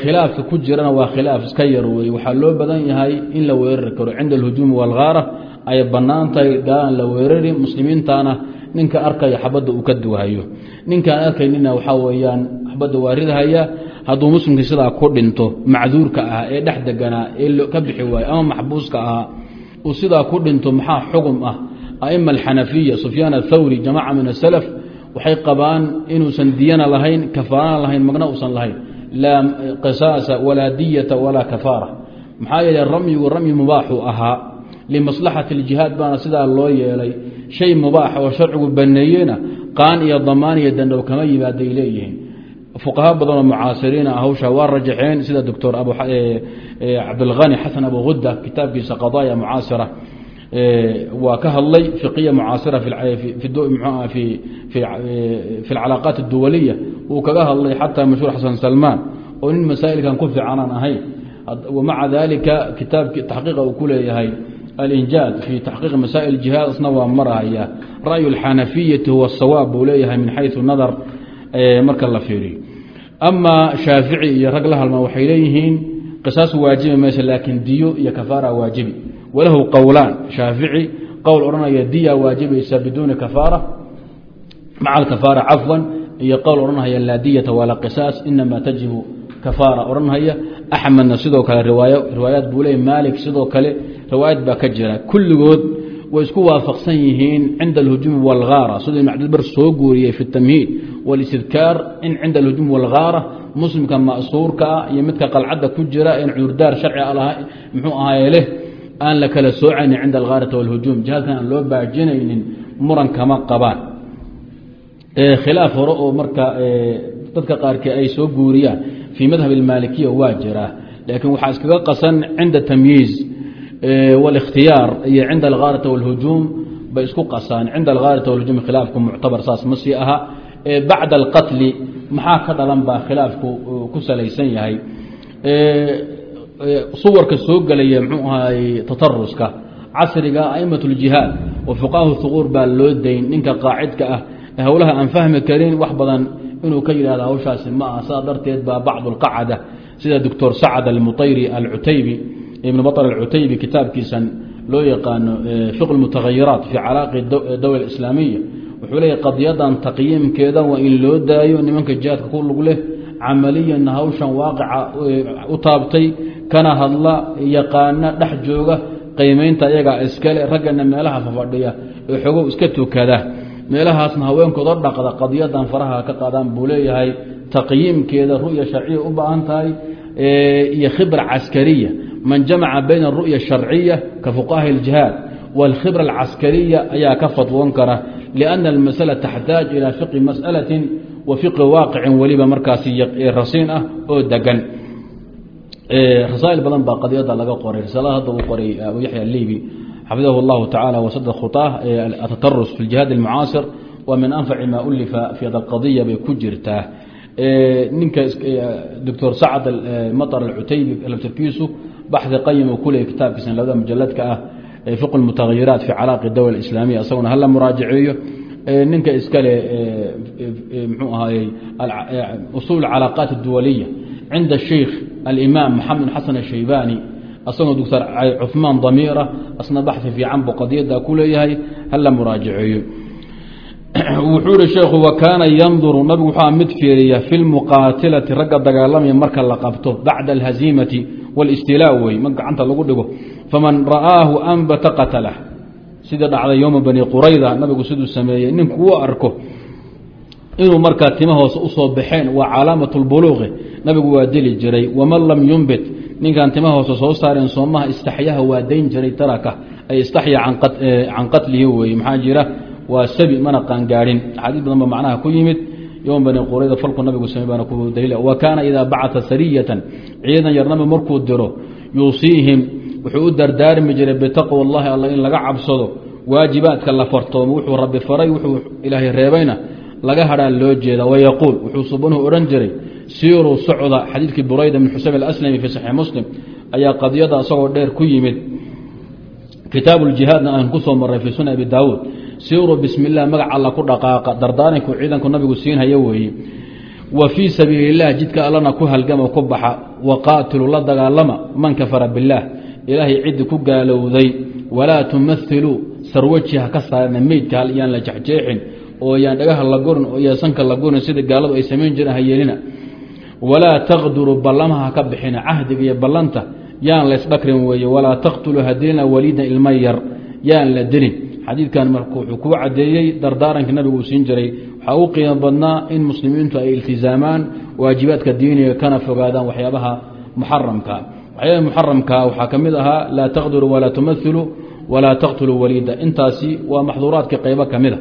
Speaker 1: Khilaafka ku jirana waa khilaaf iska yar wey. Waxaa loo badan yahay in la weerari karo cinda alhujuumi waalghaara ay bannaan tahay la weerari muslimiintana ninka arkaya xabadda uu ka duwahayo ninkaan arkaynina waxaa weyaan xabadda waa ridahaya hadduu muslimkii sidaa ku dhinto macduurka ah ee dhex deganaa ee ka bixi waayo ama maxbuuska ahaa uu sidaa ku dhinto maxaa xugum ah? Aima alxanafiya sufyaan athawri jamaca min asalaf waxay qabaan inuusan diyana lahayn kafaarana lahayn magna uusan lahayn. Laa qisaasa walaa diyata walaa kafaara. Maxaa yeele ramyigu ramyi mubaaxuu ahaa limaslaxati اljihaad baana sidaa loo yeelay shay mubaaxa oo sharcigu baneeyena qaan iyo damaan iyo dandow kama yimaaday leeyihiin fuqaha badanoo mucaasiriina hawsha waa rajaxeen sida doctor cabdilkani xasan abu hudda kitaabkiisa qadaaya mucaasira waa ka hadlay fiqiya mucaasira fi alcalaaqaat اduwaliya wuu kaga hadlay xataa mashhuur xasan salmaan oo nin masaa'ilkan ku fiican aan ahayn maca daalika kitaabk taxqiiqa uu ku alinjaad fi taxqiiq masaa'il jihaad isna waa marahaya ra'yu اlxanafiyati huwa sawaab buu leeyahay min xayثu nadar marka la fiiriyo ama shaafici iyo rag la halma waxay leeyihiin qisaas waajibi mayse laakiin diyo iyo kafaara waajibi walahu qowlaan shaafici qowl odhanaya diya waajibaysa biduuni kafaara maca alkafaara cafwan iyo qowl odhanhaya laa diyata walaa qisaas inama tajibu kafaara odhanhaya axmedna sidoo kale riwaayaad buu leey maalik sidoo kale riwaayad baa ka jira. Kulligood way isku waafaqsan yihiin cinda alhujuumi walgaara siduu ibn cabdilbar soo guuriyey fi tamhiid wاlistidkaar in cinda alhujuum walgaara muslimka ma'suurka ah iyo midka qalcadda ku jira en cudurdaar sharci mxuu ahaaye leh aan la kala soocaynin cinda algaarati wاlhujuum jihaadkan aan loo baajinaynin muran kama qabaan. Khilaaf hore oo marka dadka qaarkii ay soo guuriyaan fii madhab اlmaalikiya waa jiraa laakiin waxaa iskaga qasan cinda tamyiiz wاlاkhtiyaar iyo cinda algaarati wاlhujuum bay isku qasaan cinda algaarati wاlhujuum khilaafku muctabar saas ma sii aha bacda alqatli maxaa ka dhalan baa khilaafku ku salaysan yahay suwarka soo gelaya mxuu ahaay tataruska casriga aimat اljihaad wa fuqahu huquur baa loo dayn ninka qaacidka ah ee howlaha aan fahmi karin wax badan inuu ka yidhahdo hawshaasi ma aha saa darteed baa bacdu اlqacda sida doctor sacad almuطayri alcutaybi ibn baطr alcutaybi kitaabkiisan loo yaqaano fiq اlmutahayiraat fi calaaqi dowla islaamiya wuxuu leeyahy qadiyadan taqyiimkeeda waa in loo daayo nimanka jihaadka ku lug leh camaliyanna hawshan waaqica u taabtay kana hadla yaqaana dhex jooga qiimaynta iyagaa iskale raggana meelaha fafadhiya ee xogow iska tukada meelahaasna haweenkooda dhaqda qadiyadan faraha ka qaadaan buu leeyahay. Taqyiimkeeda ru'ya sharciya u baahan tahay iyo khibra caskariya. Man jamaca bayna aru'ya asharciya ka fuqahi اljihaad wاlkhibra alcaskariya ayaa ka fadwoon kara. Lianna almasala taxtaaj ilaa fiqi mas'alatin wa fiqi waaqicin weliba markaasi rasiin ah oo degan rasaa'il badan baa qadiyada laga qoray. Risaalada hadda uu qoray abu yaxya libi xafidahu اllahu tacala wasada khuطah atatarus fi اljihaad اlmucaasir wa min anfaci ma ulifa fi hada alqadiya bay ku jirtaa ninka doctor sacad maطr alcutaybi laftirkiisu baxdi qayim uu ku leeyay kitaabkiisa labada mujaladka ah fiq اlmutahayiraat fi calaaqi dowla islaamiya isaguna hala muraajaceeyo ninka iskale mxuu ahaayey usul calaaqaat اduwaliya cinda sheikh alimaam maxamed xasan الshaybani asagoo doctor cufmaan damiira asna baxi fiican bu qadiyada ku leeyahay hala muraajaceeyo wuxuu ihi sheekhu wa kaana yanduru nabigu waxaa mid fiiriya fi lmuqaatilati ragga dagaalamaya marka la qabto bacda alhaziimati walistilaa wey ma gacanta lagu dhigo. Faman ra'aahu anbata qatalah sida dhacday yowma bani qurayda nabigu siduu sameeyey ninku u arko inuu markaa tima u soo baxeen waa calaamatu lbuluuqi nabigu waa deli jiray waman lam yumbit ninkaan tima hoose soo saareen soomaha istaxyaha waa dayn jiray taraka. Ay istaxya can qatlihi weye maxaa jira? Waa sabi mana qaangaadhin. Axaadiis badan ba macnaha ku yimid. Yowma bani qurayda falku nabigu samey baana ku daliil. Wa kaana idaa bacata sariyatan. Ciidan yar nabi markuu diro yuusiihim. Wuxuu u dardaarmi jiray bitaqwa allahi alla in laga cabsado. Waajibaadka la fartoomo. Wuxuu rabbi faray wuxuu ilaahay reebayna laga hadhaa loo jeeda wayaquul wuxuu subanuhu odhan jiray siiruu socda. Xadiidkii burayda min xuseyn alaslami fii saxiix muslim ayaa qadiyada isagoo dheer ku yimid. Kitaabu ljihaadna aan ku soo maray fii sunan abi daawuud. Siiruu bismi illah magac alla ku dhaqaaqa dardaaranku ciidanku nabigu siinhayo weeye wa fii sabiili illah jidka allana ku halgama ku baxa. Wa qaatilu la dagaalama man kafara billaah ilaahay ciddi ku gaalowday. Walaa tumathiluu sarwaji ha ka saarina meydka hal iyaan la jexjeexin oo yaan dhagaha la oo yaan sanka la gorin sida gaaladu ay samayn jireen ha yeelina walaa taqduruu ballamaha ha ka bixina cahdiga iyo ballanta yaan laysdhakrin weeye walaa taqtuluu hadilina waliidan ilma yar yaan la dilin. Xadiidkan marka wuxuu kuu caddeeyey dardaarankii nabigu uu siin jiray waxaa u qiimo badnaa in muslimiintu ay iltizaamaan waajibaadka diiniga kana fogaadaan waxyaabaha muxaramka waxyaabaha muxaramka waxaa ka mid ahaa laa taqduruu walaa tumathiluu walaa taqtuluu waliida. Intaasi waa maxduuraadka qaybo ka mida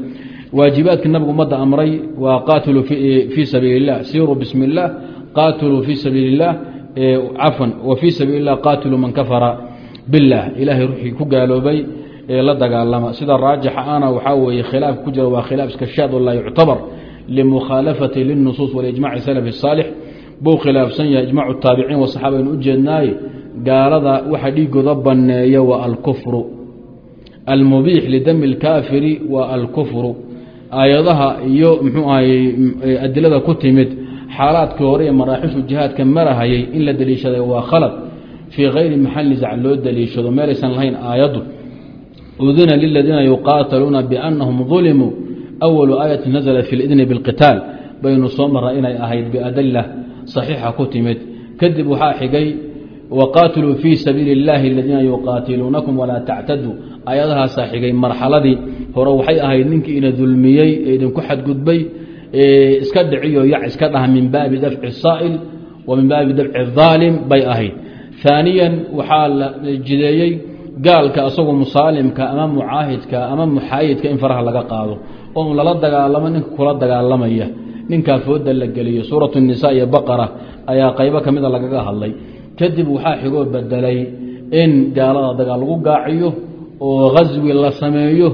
Speaker 1: waajibaadkii nabigu ummadda amray waa qaatiluu fii sabiili اllah siiruu bismi اllah qaatiluu fii sabiili اllah cafwan wa fii sabiili اllah qaatiluu man kafara biاllah ilaahay ruuxii ku gaaloobay ee la dagaalama sida raajixa ana waxaa weeye khilaaf ku jira waa khilaaf iska shaad oo laa yuctabar limukhaalafati liلnusuus walijmaci salafi الsaalix buu khilaafsan yahay ijmac taabiciin wasaxaaba aynu u jeednaaye gaalada waxa dhiigooda baneeya waa alkufru almubiix lidami اlkaafiri waa alkufru aayadaha iyo mxuu ahay adilada ku timid xaalaadkii hore ee maraaxishu jihaadka marahayay in la deliishaday waa khalad. Fii kayri maxali zac loo deliishado meelaysan lahayn aayaddu udina liladiina yuqaataluuna biannahum dulimuu awalu aayati nazla fi lidni biاlqitaal baynu soo marra inay ahayd biadila saxiixa ku timid. Kadib waxaa xigay waqaatiluu fii sabiili اllahi aladiina yuqaatiluunakum walaa tactaduu aayadahaasaa xigay marxaladii hore waxay ahayd ninkii ina dulmiyey ee idinku xadgudbay iska dhiciyo yac iska dhaha min baabi dafci saa'il wa min baabi dafci aalim bay ahayd aaniyan waxaa la jideeyey gaalka asagoo musaalimka ama mucaahidka ama muxaayidka in faraha laga qaado oo lala dagaalamo ninka kula dagaalamaya ninkaa fooda la geliyo suuratu nisa iyo baqara ayaa qaybo ka mida lagaga hadlay kadib waxaa xigoo bedelay in gaalada dagaal lagu gaaciyo oo haswi la sameeyo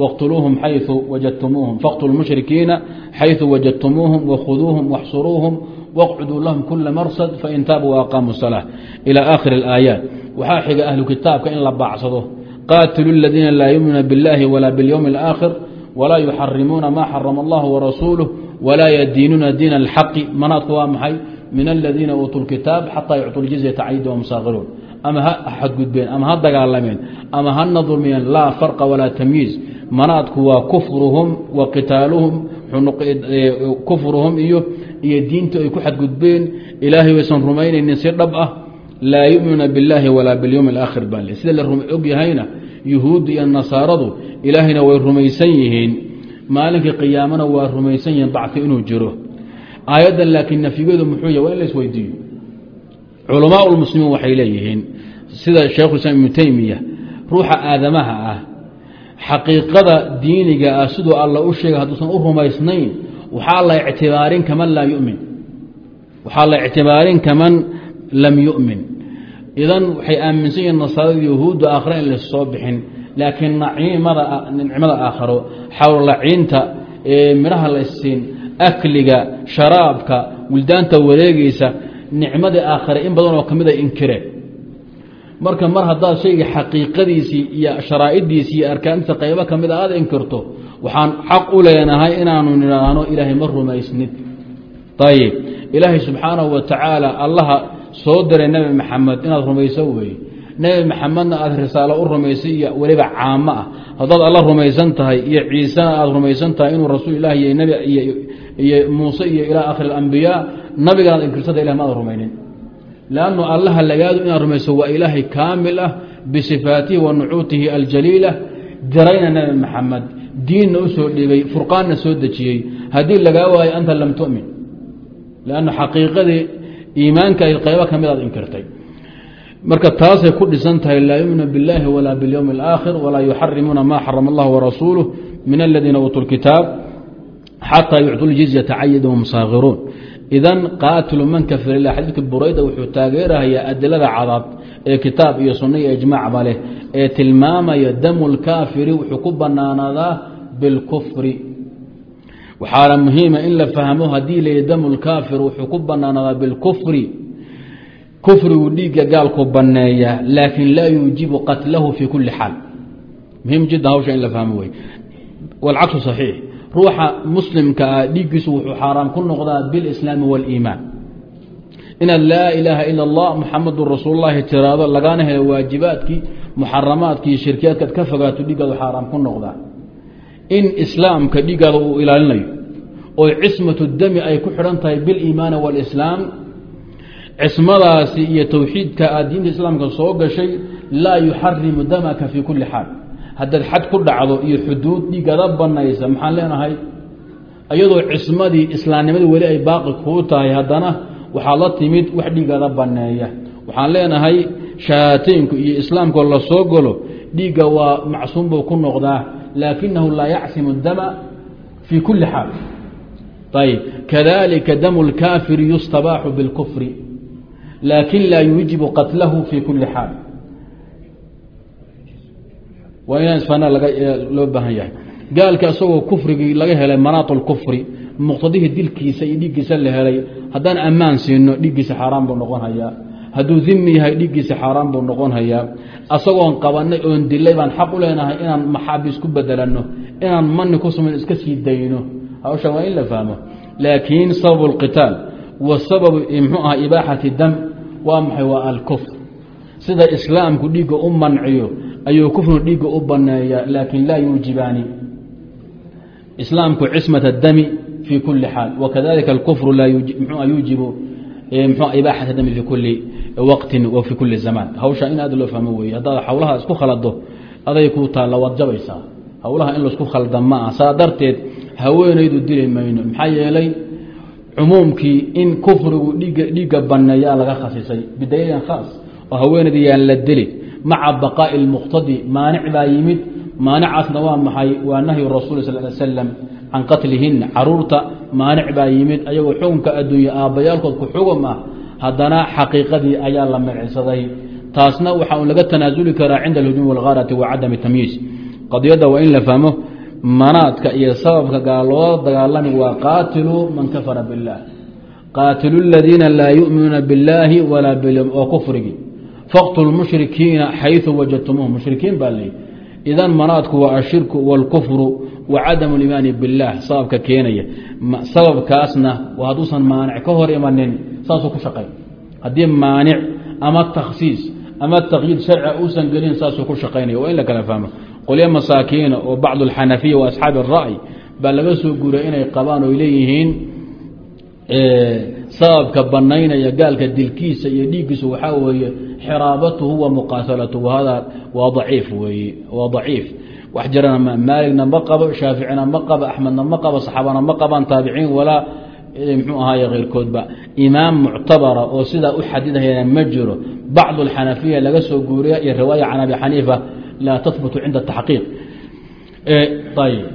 Speaker 1: wاqtuluuhum xayu wajadtumuuhum faqtulu mushrikiina xayu wajadtumuuhum wakhuduuhum waxsuruuhum waqcuduu lahum kula marsad fain taabuu waaqaamuu salaa ilى aakhiri اlaayaat waxaa xiga ahlu kitaabka in la baacsado qaatilu اladiina laa yuminuuna biاllahi wala biاlyowmi اlآakhir walaa yuxarimuuna ma xarama allah warasuuluh walaa yadiinuuna diina اlxaqi manaadku waa maxay min aladiina uutuu lkitaab xataa yucطuu ljizyata caydi wahum saakiruun ama ha xadgudbeen ama ha dagaalameen ama hana dulmiyeen laa farqa walaa tamyiiz manaadku waa kufruhum wa qitaaluhum kufruhum iyo iyo diinta ay ku xadgudbeen ilaahay waysan rumaynaynin si dhab ah laa yuminuuna biاllaahi walaa biاlyowmi اlaakhir baa le sida la og yahayna yuhuudda iyo nasaaradu ilaahayna way rumaysan yihiin maalinkii qiyaamana waa rumaysan yihiin bacfi inuu jiro aayaddan laakiin nafyigeedu muxuu yah waa in la isweydiiyo. Culamaa lmuslimiin waxay leeyihiin sida sheikhulislaam ibnu teymiya ruuxa aadamaha ah xaqiiqada diiniga ah siduu alla u sheegay hadduusan u rumaysnayn waxaa la ictibaarin kaman laa yumin. Waxaa la ictibaarin kaman lam yu'min. Idan waxay aaminsan yihiin nasaarada yahuudda aakhira in lassoo bixin laakiin nacimada nicmada aakharo xawlaciinta midhaha la akliga sharaabka wildaanta wareegeysa nicmadii aakhare in badan oo ka mida inkireen marka mar haddaad shayga xaqiiqadiisii iyo sharaa'idiisii iyo arkaantiisa qaybo ka mid a aada inkirto waxaan xaq u leenahay inaanu nidhaahno ilaahay ma rumaysnid. Ayib ilaahay subxaanahu wa tacaala allaha soo diray nebi maxamed inaad rumayso weeye nebi maxamedna aada risaalo u rumaysay iyo weliba caamo ah. Haddaad alla rumaysan tahay iyo ciisena aada rumaysan tahay inuu rasuul ilaah iyo nebi iyo muuse iyo ilaa akhir alambiyaa nabiganaad inkirsada ilah maada rumaynin lannu allaha lagaadu inaad rumayso waa ilaahay kaamil ah bisifaatihi wa nucuutihi aljaliila dirayna nebi maxamed diinna u soo dhibay furqaanna soo dejiyey haddii lagaa waayo anta lam tu'min lannu xaqiiqadii iimaanka qaybo ka mid aad inkirtay marka taasay ku dhisan tahay laa yuminu biاllahi walaa biاlyowmi اlآakhir walaa yuxarimuuna ma xarama allah warasuuluh min aladiina uutuu lkitaab xataa yucطuu ljizyata cayid whum saakiruun idan qaatilu man kafir ilah xadiidka burayda wuxuu taageerahayaa adilada cadaad ee kitaab iyo sunna iyo ijmaacba leh ee tilmaamaya damu wuxuu ku banaanaadaa bilkufri waxaana muhiima in la fahmo haddii la damu wuxuu ku banaanaadaa bilkufri kufrigu dhiigga gaalku baneeya laakin laa yuujibu qatlahu fi kuli xaal muhiim jiddan hawsha in la fahmo wey walcaksu saxiix ruuxa muslimka ah dhiiggiisu wuxuu xaaraam ku noqdaa bilislaami wاliimaan inaad laa ilaaha ila اllah muxamadun rasuululahi tiraado lagana helo waajibaadkii muxaramaadkii shirkiyaadkaad ka fogaato dhiiggaadu xaaraam ku noqdaa in islaamka dhiiggaada uu ilaalinayo oo cismatu dami ay ku xidhan tahay biliimaani wاlislaam cismadaasi iyo towxiidka aad diinta islaamka soo gashay laa yuxarimu damaka fi kuli xaal haddaad xad ku dhacdo iyo xuduud dhiigada banaysa maxaan leenahay? Iyadoo cismadii islaamnimadii weli ay baaqi kuu tahay haddana waxaad la timid wax dhiigada baneeya. Waxaan leenahay shahaataynku iyo islaamkoo la soo galo dhiigga waa macsuum buu ku noqdaa laakinahu laa yacsimu dama fii kuli xaal. Ayb kadalika damu lkaafiri yustabaaxu bilkufri laakin laa yuujibu qatlahu fii kuli xaal waa inaan isfaana laga loo baahan yahay. Gaalka isagoo kufrigii laga helay manaat lkufri muqtadihii dilkiisa iyo dhiiggiisa la helay haddaan ammaan siino dhiiggiisa xaaraan buu noqon hayaa. Hadduu dimi yahay dhiiggiisa xaaraan buu noqon hayaa. Asagoon qabanay oon dilay baan xaq u leenahay inaan maxaabiis ku bedelanno inaan mani ku samayn iska sii dayno. Hawshan waa in la fahmo. Laakiin sababu اlqitaal wa sababu mxuu aha ibaaxati dam waa maxay? Waa alkufr. Sida islaamku dhiigga u manciyo ayuu kufrigu dhiigga u baneeya laakin laa yuujibaani. Islaamku cismat اdami fi kuli xaal. Wakadalika alkufru laa yuujibu ibaaxat dami fi kuli waqtin wa fi kuli zamaan. Hawsha in aad loo fahmo weeye haddaad hawlaha isku khalado aday kuu taalla waad jabaysaa. Hawlaha in la isku khalda ma ah saa darteed haweenaydu dili mayno. Maxaa yeelay cumuumkii in kufrigu dhiigga baneeyaa laga khasisay bidaliilin khaas oo haweenayda yaan la dili maca baqaa'i اlmuqtadi maanic baa yimid maanicaasna waa maxay waa nahyu rasuul sal ly slam can qatlihina caruurta maanic baa yimid ayagoo xukunka adduunya aabbayaalkood ku xugum ah haddana xaqiiqadii ayaa la micsaday taasna waxa un laga tanaasuli karaa cinda alhujuum walghaarati wa cadami tamyiis qadiyadda waa in la fahmo manaadka iyo sababka gaal loo dagaalami waa qaatiluu man kafara biاllah qaatilu ladiina laa yuminuuna biاllaahi walaa bilyowm oo kufrigi faqtulu mushrikiina xayثu wajadtumuuh mushrikiin baa leeyi idan manaadku waa ashirku wاlkufru wa cadamu اlimaani biاllah sababka keenaya sababkaasna hadduusan maanic ka hor imanin saasuu ku shaqay haddii maanic ama takhsiis ama taqyiid sharciga uusan gelin saasuu ku shaqaynaya waa in la kala fahmo qolyo masaakiina oo bacdu alxanafiya wa asxaabi الra'y baa laga soo guuray inay qabaan oy leeyihiin sababka banaynaya gaalka dilkiisa iyo dhiiggiisa waxaa weeye xiraabatuhu wa muqaasalatuhu. Hada waa daciif weeye waa daciif. Wax jirana maaligna ma qabo shaaficina ma qabo axmedna ma qabo saxaabana ma qabaan taabiciin walaa mxuu ahaaye keyrkoodba imaam muctabara oo sidaa u xadidhayana ma jiro. Bacdu alxanafiya laga soo guuriya iyo riwaaya can abi xaniifa laa tahbutu cinda taxqiiq ayb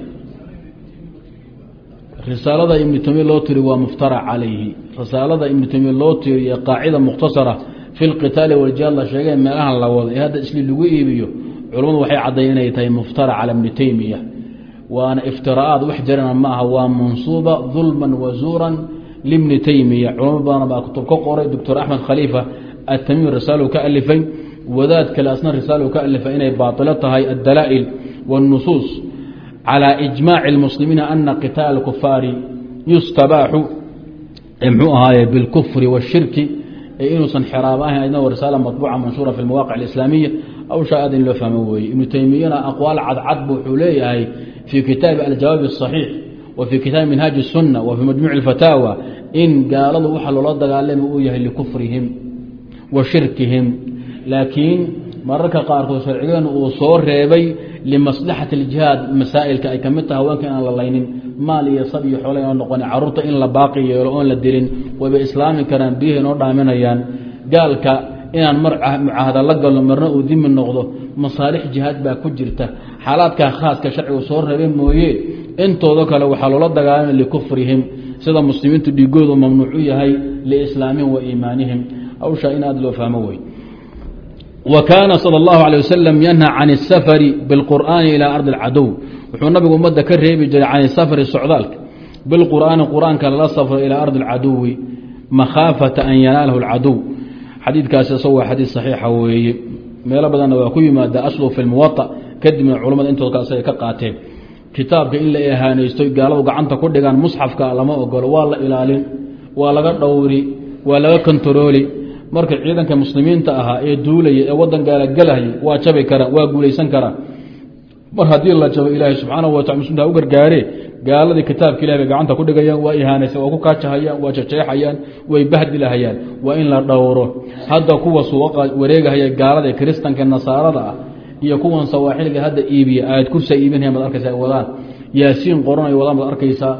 Speaker 1: risaalada ibnu tamiya loo tiri waa muftara calayhi. Risaalada ibnu tamiya loo tiriye qaacida mukhtasara fi lqitaali waljihaad la sheegay meelahan la wado ee hadda isli lagu iibiyo culammadu waxay caddayn inay tahay muftara cala ibni teymiya waana iftiraa'aad wax jirana ma aha waa mansuuba dulman wazuuran libni teymiya culamo badan baa kutub ka qoray doctor axmed khaliifa atamiim risaalo ka alifay. Wadaad kale asna risaalo ka alifay inay baatilo tahay addalaa'il wاlnusuus calى ijmaaci اlmuslimiina ana qitaala kufaari yustabaaxu mxuu ahaaye bilkufri wاshirki inuusan xiraab ahayn adna risaala maطbuuca manshuura fi mawaqic اlislaamiya awshaa aad in loo fahmo weeye ibnu teymiyana aqwaal cadcad bu wuxuu leeyahay fii kitaabi aljawaab الصaxiix wa fii kitaabi minhaaji الsuna wa fii majmuuci اfataawa in gaaladu waxa loola dagaalama uu yahay likufrihim wa shirkihim laakiin mararka qaarkood sharcigeenu uu soo reebay limaslaxati اljihaad masaa'ilka ay ka mid taha haweenka inaan la laynin maal iyo sab iyo xoole inoo noqon carruurta in la baaqi yeelo oon la dilin wayba islaami karaan biyaha inoo dhaaminayaan. Gaalka inaan mar mucaahada la galno marna uu dimi noqdo masaalix jihaad baa ku jirta. Xaalaadkaa khaaska sharcigu soo reebay mooye intooda kale waxaa loola dagaalamay likufrihim sida muslimiintu dhiigoodu mamnuuc u yahay liislaamihim wa iimaanihim. Hawshaa in aada loo fahmo wey wa kaana sal اllahu alيه wasalam yanha can الsafari biاlqur'aani ilaa ardi اlcadow wuxuu nabigu ummadda ka reebi jiray can safari socdaalka bilqur'aani qur-aanka lala safro ilaa ardi اlcaduwi makhaafata an yanaalahu اlcadow xadiidkaasi isagu waa xadiid saxiixa weeye meelo badanna waa ku yimaada aslu fi lmuwaطa kadibna culammada intood kaas ay ka qaateen kitaabka in la ehaanaysto gaaladu gacanta ku dhigaan musxafka lama ogolo waa la ilaalin waa laga dhowri waa laga kontarooli marka ciidanka muslimiinta ahaa ee duulaya ee wadan gaala gelahaya waa jabi karaan waa guulaysan karaan mar haddii la jabo ilaahay subxaanahu watala muslimta u gargaare gaaladii kitaabka ilahi bay gacanta ku dhigayaan waa ihaanaysan waa ku kaajahayaan waa jajeexayaan way bahdilahayaan waa in la dhowro. Hadda kuwa suuqa wareegahaya gaalada ee kiristanka nasaarada ah iyo kuwan sawaaxiliga hadda iibiya aad kursa iibinhayan baad arkaysa ay wadaan. Yaasiin qoran ay wadaan baad arkaysaa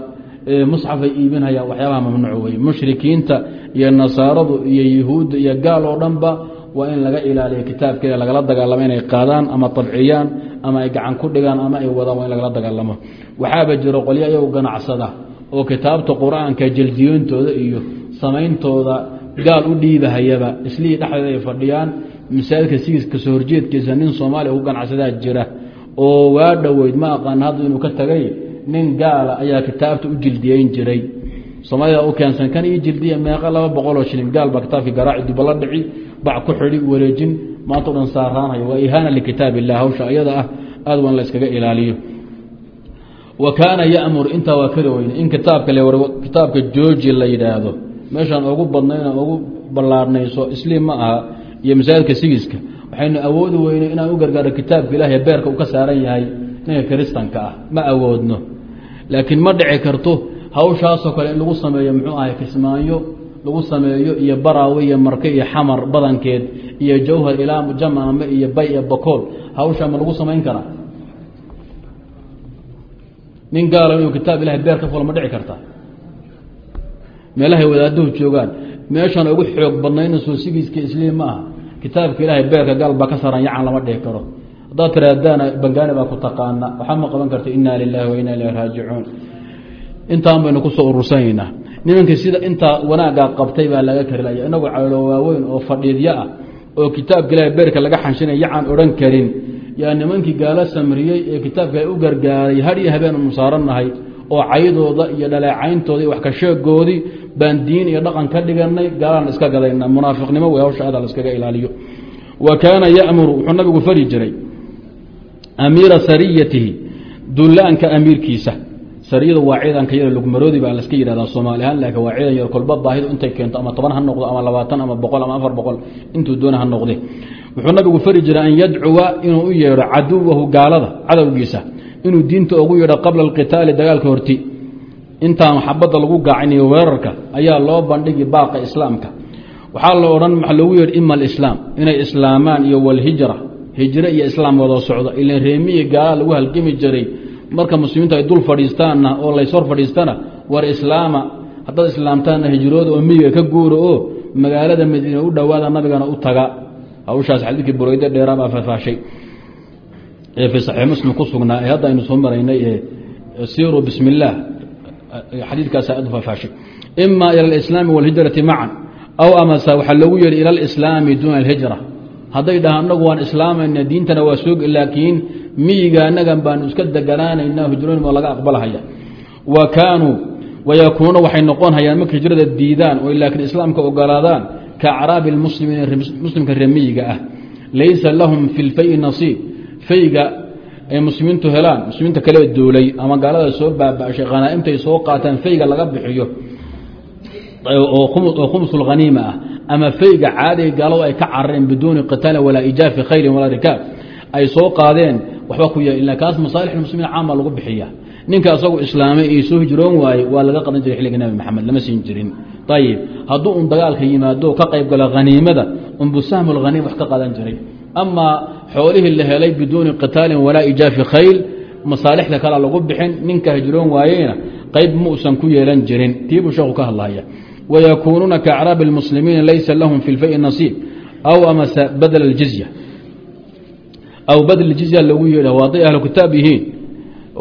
Speaker 1: musxafay iibinhayaan waxyaabaha mamnuuc weye mushrikiinta iyo nasaaradu iyo yuhuudda iyo gaal oo dhanba waa in laga ilaaliyo kitaabkeeda lagala dagaalamo inay qaadaan ama tabciyaan ama ay gacan ku dhigaan ama ay wadaan waa in lagala dagaalamo. Waxaaba jiro qolyo ayagu ganacsada oo kitaabta qur'aanka jaldiyoontooda iyo samayntooda gaal u dhiibahayaba islihii dhexdeeda ay fadhiyaan. Masaajidka sigiis ka soo horjeedkiisa nin soomaaliya ku ganacsadaa jira oo waa dhoweyd ma aqaan hadda inuu ka tagay nin gaala ayaa kitaabta u jildiyeyn jiray. Soomaalida u keensan kan ii jildiya meeqa laba boqoloo shilin gaal baa kitaabkii garaaci dubala dhici bac ku xidhi wareejin maanta o dhan saaraanayo waa ihaana likitaab illah hawsha iyada ah aad waan la ilaaliyo. Wa kaana yamur intaa waa kada weyne in kitaabka kitaabka jooji la yidhaahdo meeshaan ugu badnayna ugu ballaarnayso isliim ma aha iyo masaajidka sigiska waxaynu awoodi weyne inaan u gargaaro kitaabka ilahi beerka uu ka saaran yahay ninka kiristanka ah ma awoodno laakiin ma dhici karto hawshaasoo kale in lagu sameeyo muxuu ahay kismaayo lagu sameeyo iyo baraawe iyo marke iyo xamar badankeed iyo jawhar ilaa jamaame iyo bay iyo bakool hawshaa ma lagu samayn karaa? Nin gaalo inuu kitaab ilahay beer ka fulo ma dhici karta? Meelahay wadaaduhu joogaan meeshaan ugu xoog badnayna soo sigiiska isliim ma aha. Kitaabka ilaahay beerka gaal baa ka saran yacan lama dhihi karo haddaad tiraadaana bangaani baa ku taqaana waxaa ma qaban karta inaa lilahi wa inaa ilahi raajicuun. Intaan baynu ku soo urursanaynaa nimankii sida intaa wanaaggaa qabtay baa laga karilaya inagoo calo waaweyn oo fadhiidyo ah oo kitaabka ilahay beerka laga xanshinaya yacaan odhan karin. Yaa nimankii gaalo samriyey ee kitaabka u gargaaray har iyo habeen unu saarannahay oo caydooda iyo dhaleecayntooda iyo wax baan diin iyo dhaqan ka dhiganay gaalaan iska gadayna munaafiqnimo way hawsha aada la iskaga ilaaliyo. Wa kaana yamuru wuxuu nabigu fari jiray amiira sariyatihi dullaanka amiirkiisa. Sariyadu waa ciidanka yar lugmaroodi baa laska yihahdaa soomaali ahaan laakiin waa ciidan yar kolba baahidu intay keento ama toban ha noqdo ama labaatan ama boqol ama afar boqol intuu doona ha noqde. Wuxuu nabigu fari jiray an yadcuwa inuu u yeedho caduwahu gaalada cadowgiisa inuu diinta ugu yeedho qabla alqitaali dagaalka horti. Intaan xabadda lagu gaacinayo weerarka ayaa loo bandhigi baaqa islaamka. Waxaa la odhan waxa loogu yeedhi ima alislaam inay islaamaan iyo walhijra hijre iyo islaam wada socdo ilan reemiyi gaala lagu halgemi jiray. Marka muslimiintu ay dul fadhiistaanna oo layshor fadhiistana war islaama haddaad islaamtaanna hijrooda oo miyiga ka guura oo magaalada madiine u dhowaada nabigana u taga. Hawshaas xadiidkii bureyde dheeraa baa faahfaashay ee fii saxiix muslim ku sugnaa ee hadda aynu soo maraynay ee siiruu bismi illaah aad u faahfaashay ima ila alislaami walhijrati macan aw amase waxaa loogu yeedhi ila alislaami duuna alhijra hadday dhahaan anagu waan islaamayna diintana waa soog laakiin miyiga anagan baanu iska deganaanayna hijrooyin waa laga aqbalhaya. Wa kaanuu wayakuunuuna waxay noqon hayaan marka hijrada diidaan oo laakiin islaamka ogolaadaan ka acraabi lmuslimiina muslimka reemiyiga ah. Laysa lahum fi lfayi nasiib. Fayga ay muslimiintu helaan muslimiinta kale duulay ama gaalada soo baaba'shay khanaa'imtay soo qaataan fayga laga bixiyo oo khumsulhaniima ah ama fayga caadiga gaaladu ay ka carareen biduuni qitaalin walaa ijaafi khayrin walaa rikaab ay soo qaadeen waxba ku yeel ila kaas masaalix muslimiin caama lagu bixiya ninka asagu islaamay iyo soo hijroon waaye waa laga qadan jiray xilliga nabi maxamed lama siin jirin. Ayib hadduu un dagaalka yimaado ka qayb galo haniimada unbu sahmu lhaniim wax ka qadan jiray. Amaa xoolihii la helay biduuni qitaalin walaa ijaafi khayl masaalixda kale lagu bixin ninka hijroon waayeyna qayb muusan ku yeelan wayakuunuuna kaacraabi اlmuslimiina laysa lahum fi lfayi nasiib aw amase badl اjizya aw badl jizya loogu yeedha hadday ahlu kitaab yihiin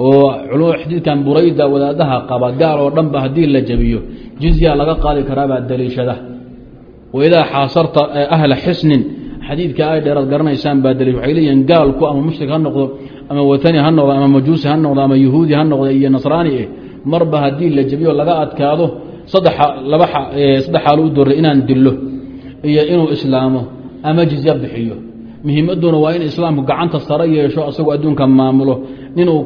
Speaker 1: oo xadiidkan burayda wadaadaha qaba gaal oo dhan ba haddii la jabiyo jizya laga qaadi karaabaa daliishada waidaa xaasarta ahla xisnin xadiidka ay dheeraad garanaysaan baa daliil waxay leeyihiin gaalku ama mushrik ha noqdo ama watani ha noqdo ama majuusi ha noqdo ama yahuudi ha noqdo iyo nasraani marba haddii la jabiyo laga adkaado saddex laba saddex xaalo u dooray inaan dillo iyo inuu islaamo ama jizya bixiyo. Muhiimadduna waa in islaamku gacanta sare yeesho asagoo adduunka maamulo ninuu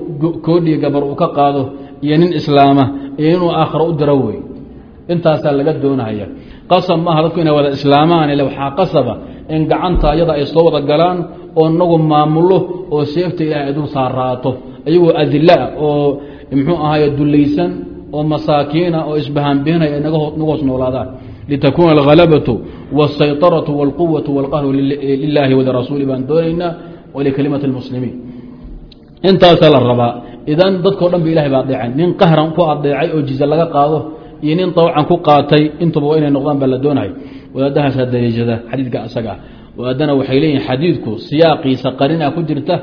Speaker 1: koodhiga gabar uu ka qaado iyo nin islaama iyo inuu aakhiro u diro wey. Intaasaa laga doonaya. Qasab maaha dadku inay wada islaamaan ile waxaa qasaba in gacanta ayada ay soo wada galaan oo inagu maamulo oo seefta ilahay ay dul saaraato iyagoo adilaa oo muxuu ahaay dulaysan oo masaakiina oo isbahaanbihinaya ay naga hoos noolaadaan litakuuna alhalabatu wاsayطaraةu wاlquwaةu wاlqahru lilaahi walirasuuli baan doonaynaa walikalimati اlmuslimiin intaasaa la rabaa idan dadkao dhan ba ilahay ba adeecay nin qahran ku adeecay oo jize laga qaado iyo nin awcan ku qaatay intuba waa inay noqdaan baa la doonahay wadaadahaasaa daliishada xadiidka asaga ah wadaadana waxay leeyihin xadiidku siyaaqiisa qarina ku jirta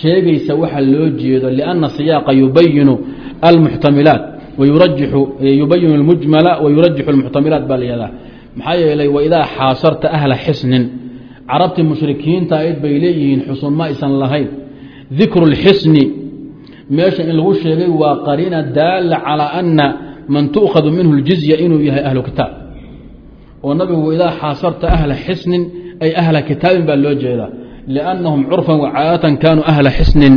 Speaker 1: sheegaysa waxa loo jeedo lianna siyaaqa yubayinu almuxtamilaat yubayinu اlmujmala wayurajixu اlmuxtamilaat baa layihahdaa maxaa yeelay waidaa xaasarta ahla xisnin carabtii mushrikiinta ayd bay leeyihiin xusun ma aysan lahayn dikru اlxisni meesha in lagu sheegay waa qariina daala calى ana man tu'khadu minhu اljizya inuu yahay ahlu kitaab oo nabigu idaa xaasarta ahla xisnin ay ahla kitaabin baa loo jeedaa liannahum curfan wacaadatan kaanuu ahla xisnin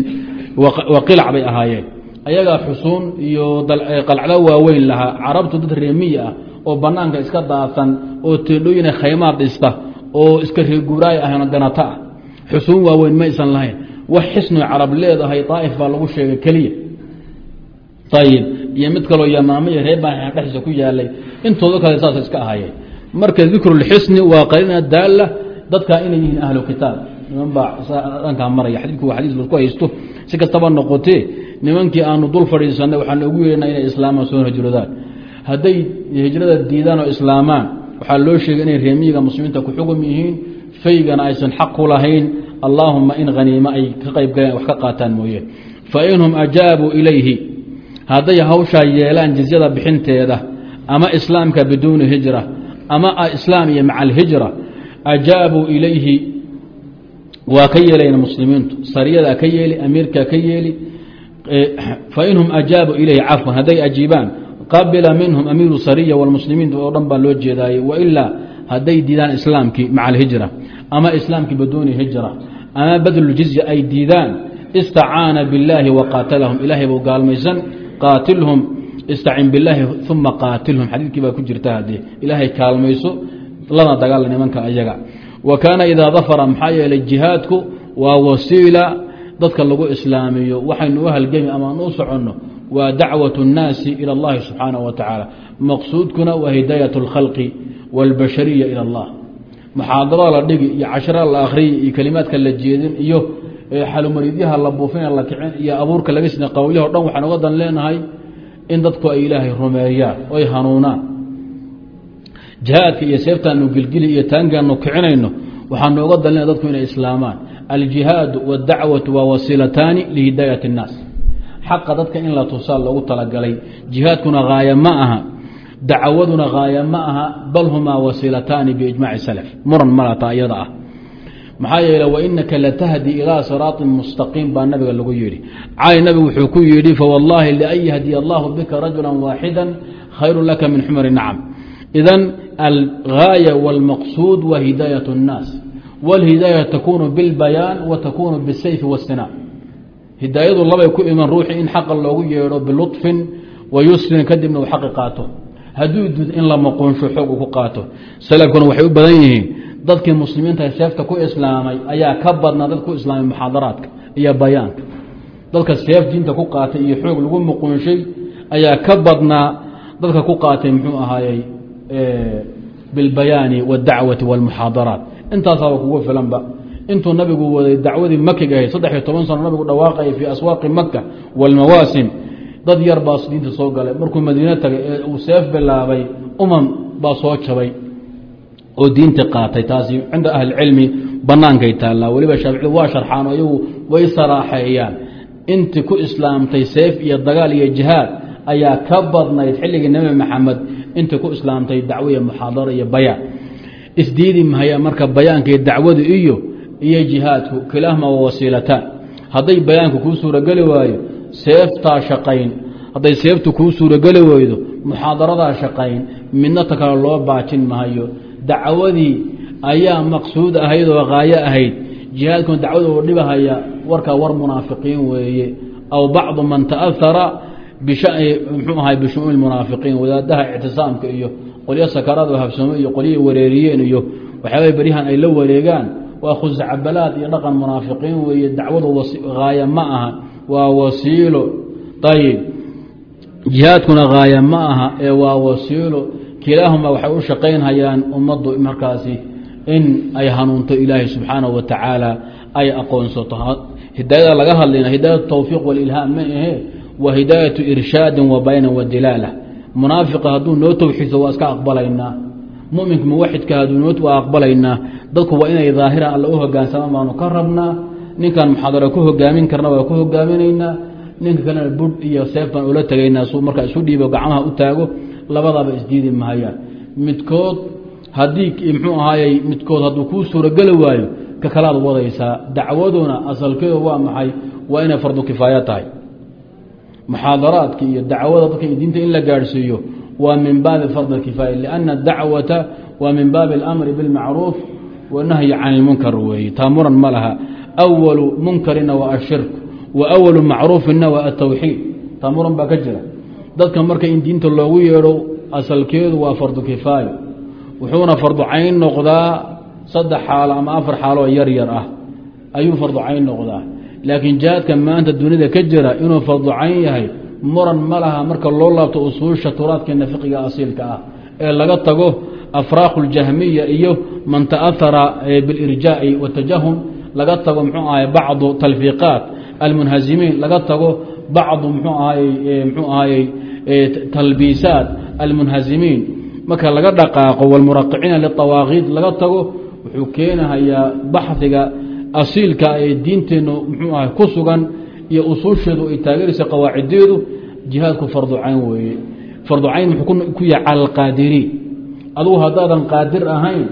Speaker 1: wa qilac bay ahaayeen ayagaa xusuun iyo qalcdo waaweyn lahaa carabtu dad reemiya ah oo banaanka iska daadsan oo teedhooyina khaymaad dhista oo iska reeguuraay ahayno ganata ah. Xusuun waaweyn maysan lahayn. Wax xisnu carab leedahay daa'if baa lagu sheegay keliya. Ayib iyo mid kaloo yamaamo iyo dhexdiisa ku yaalay intooda kale saas iska ahaayeen. Marka dikrulxisni waa qarina daalla dadkaa inay yihiin ahlu kitaab. Niman baa dhankaa maraya. Xadiidku waa xadiis lasku haysto. Si kastaba noqotee nimankii aanu dul fadhiisanay waxaan loogu yeernaa inay islaamaan soo hijradaan. Hadday hijrada diidaan oo islaamaan waxaa loo sheegay inay reemiyiga muslimiinta ku xugum yihiin faygana aysan xaq ku lahayn. Allaahuma in haniimo ay ka qayb galeen wax ka qaataan mooye. Fa inhum ajaabuu ilayhi. Hadday hawshaa yeelaan jizyada bixinteeda ama islaamka biduuni hijra ama islaam iyo maca alhijra ajaabuu ilayhi. Waa ka yeelayan muslimiintu. Sariyada ka yeeli amiirka ka yeeli fainhum ajaabuu ilayhi cafwan hadday ajiibaan qabila minhum amiiru sariya wاlmuslimiin oo dhan baa loo jeedaayey wailaa hadday diidaan islaamkii maca alhijra ama islaamkii biduuni hijra ama badluljizya ay diidaan istacaana billaahi waqaatalahum ilaahay buu gaalmaysan qaatilhum istacin billaahi uma qaatilhum xadiidkii baa ku jirta haddee ilaahay kaalmayso lana dagaala nimanka ayaga. Wa kaana idaa dafara maxaa yeelay jihaadku waa wasiila dadka lagu islaamiyo waxaynu u halgemi amaan u soconno waa dacwaة الnaasi ilى اllahi subxaanaه wa tacaala maqsuudkuna waa hidaayat اlkhalqi wاlbashariya ilى اllah muxaadara la dhigi iyo cashara la akhriyi iyo kelimaadka la jeedin iyo xalumariidyaha la buufina la kicin iyo abuurka laga sina qawliha o dhan waxaan oga dan leenahay in dadku ay ilaahay rumeeyaan oy hanuunaan jihaadka iyo seeftaanu gilgili iyo taangaanu kicinayno waxaa nooga dan leenahay dadku inay islaamaan aljihaadu wاdacwaةu waa wasiilataani lihidaayat الnaas xaqa dadka in la tusaa loogu talagalay jihaadkuna haaya ma aha dacwaduna haaya ma aha bal humaa wasiilataani biijmaci salaf muran malata iyada ah maxaa yeele wainaka latahdi ilaa siraaطin mustaqiim baa nabiga lagu yidhi cali nabigu wuxuu ku yidhi fawallaahi lian yahdiya allahu bika rajula waaxida khayru laka min xumri nacam idan algaaya wاlmaqsuud wa hidaayaة الnaas wاlhidaaya takunu biاlbayaan wa takunu bالsayfi wاstinaa hidaayadu labay ku iman ruuxii in xaqa loogu yeedho biluطfin wa yusrin kadibna uu xaqi qaato hadduu dud in la maquunsho xoog uu ku qaato salafkuna waxay u badan yihiin dadkii muslimiinta seefta ku islaamay ayaa ka badnaa dad ku islaamay muxaadaraadka iyo bayaanka dadka seef diinta ku qaatay iyo xoog lagu maquunshay ayaa ka badnaa dadka ku qaatay muxuu ahaayey bilbayaani waاdacwati wاlmuxaadaraat intaasaaba kugu filanba intuu nabigu waday dacwadii makiga ahayd saddex iyo toban sano nabigu dhawaaqaya fii aswaaqi maka wاlmawaasim dad yar baa diinta soo galay. Markuu madiine tagay ee uu seef bilaabay umam baa soo jabay oo diinti qaatay. Taasi cinda ahli cilmi banaankay taallaa. Weliba shaaficdu waa sharxaano iyagu way saraaxeeyaan. Intii ku islaamtay seef iyo dagaal iyo jihaad ayaa ka badnayd xilligii nebi maxamed. Intii ku islaamtay dacwo iyo muxaadaro iyo bayaan isdiidi mahaya marka bayaanka iyo dacwadu iyo iyo jihaadku kilaahma wasiilataan. Hadday bayaanku kuu suurogeli waayo seeftaa shaqayn. Hadday seeftu kuu suurogeli weydo muxaadaradaa shaqayn midna ta kale loo baajin mahayo dacwadii ayaa maqsuud ahayd oo haayo ahayd. Jihaadkuna dacwada uu dhibahaya warkaa war munaafiqiin weeye. Aw bacdu man ta'ahara mxuu ahay bishu'uuni munaafiqiin wadaadaha ictisaamka iyo qolyo sakaraad oo habsoome iyo qolyay wareeriyeen iyo waxyaabay beryahan ay la wareegaan waa khuscabalaad iyo dhaqan munaafiqiin weeye dacwadu haaya ma aha waa wasiilo. Ayib jihaadkuna haaya ma aha ee waa wasiilo. Kilaahuma waxay u shaqaynhayaan ummaddu markaasi in ay hanuunto ilaahay subxaanahu wa tacaala ay aqoonsato. Hidaayada laga hadlayna hidaayat tawfiiq walilhaam ma ahe wa hidaayatu irshaadin wa baynan wa dilaala munaafiqa hadduu noo towxiiso waa iska aqbalaynaa. Muminka muwaxidka hadduu noo waa aqbalaynaa. Dadku waa inay daahiran alla u hogaansamaan baanu ka rabnaa. Ninkan muxaadaro ku hogaamin karna waa ku hogaaminaynaa ninka kalena budh iyo seef baan ula tegaynaa suu markaa isu dhiibo gacmaha u taago labadaaba isdiidi mahayaan midkood haddii muxuu ahaayey midkood hadduu kuu suurogeli waayo ka kalaad wadaysaa. Dacwaduna asalkeedu waa maxay? Waa inay fardu kifaaya tahay muxaadaraadka iyo dacwada dadka diinta in la gaadhsiiyo waa min baabi fard kifaaya lianna dacwata waa min baabi اlamri biاlmacruuf wanahyi can ilmunkar weeye taamuran ma laha. Awalu munkarina waa ashirk wa awalu macruufina waa atawxiid taamuran baa ka jira. Dadka marka in diinta loogu yeedho asalkeedu waa fardu kifaayo wuxuuna fardu cayn noqdaa saddex xaalo ama afar xaaloo yar yar ah. Ayuu fardu cayn laakiin jihaadka maanta dunida ka jira inuu fardu cayn yahay muran ma laha marka loo laabto usuusha turaadkeena fiqiga asiilka ah ee laga tago afraaqu ljahmiya iyo man taahara bilirjaa'i watajahum laga tago mxuu ahay bacdu talfiiqaat almunhazimiin laga tago bacdu mxuu ahay mxuu ahayey talbiisaat almunhazimiin. Marka laga dhaqaaqo walmuraqiciina liawaaqiid laga tago wuxuu keenahayaa baxdiga asiilka ee diinteennu mxuu ahay ku sugan iyo usuusheedu ay taageeraysa qawaacideedu jihaadku fardu cayn weeye. Fardu cayn muxuu ku yahay cala adugu haddaadan qaadir ahayn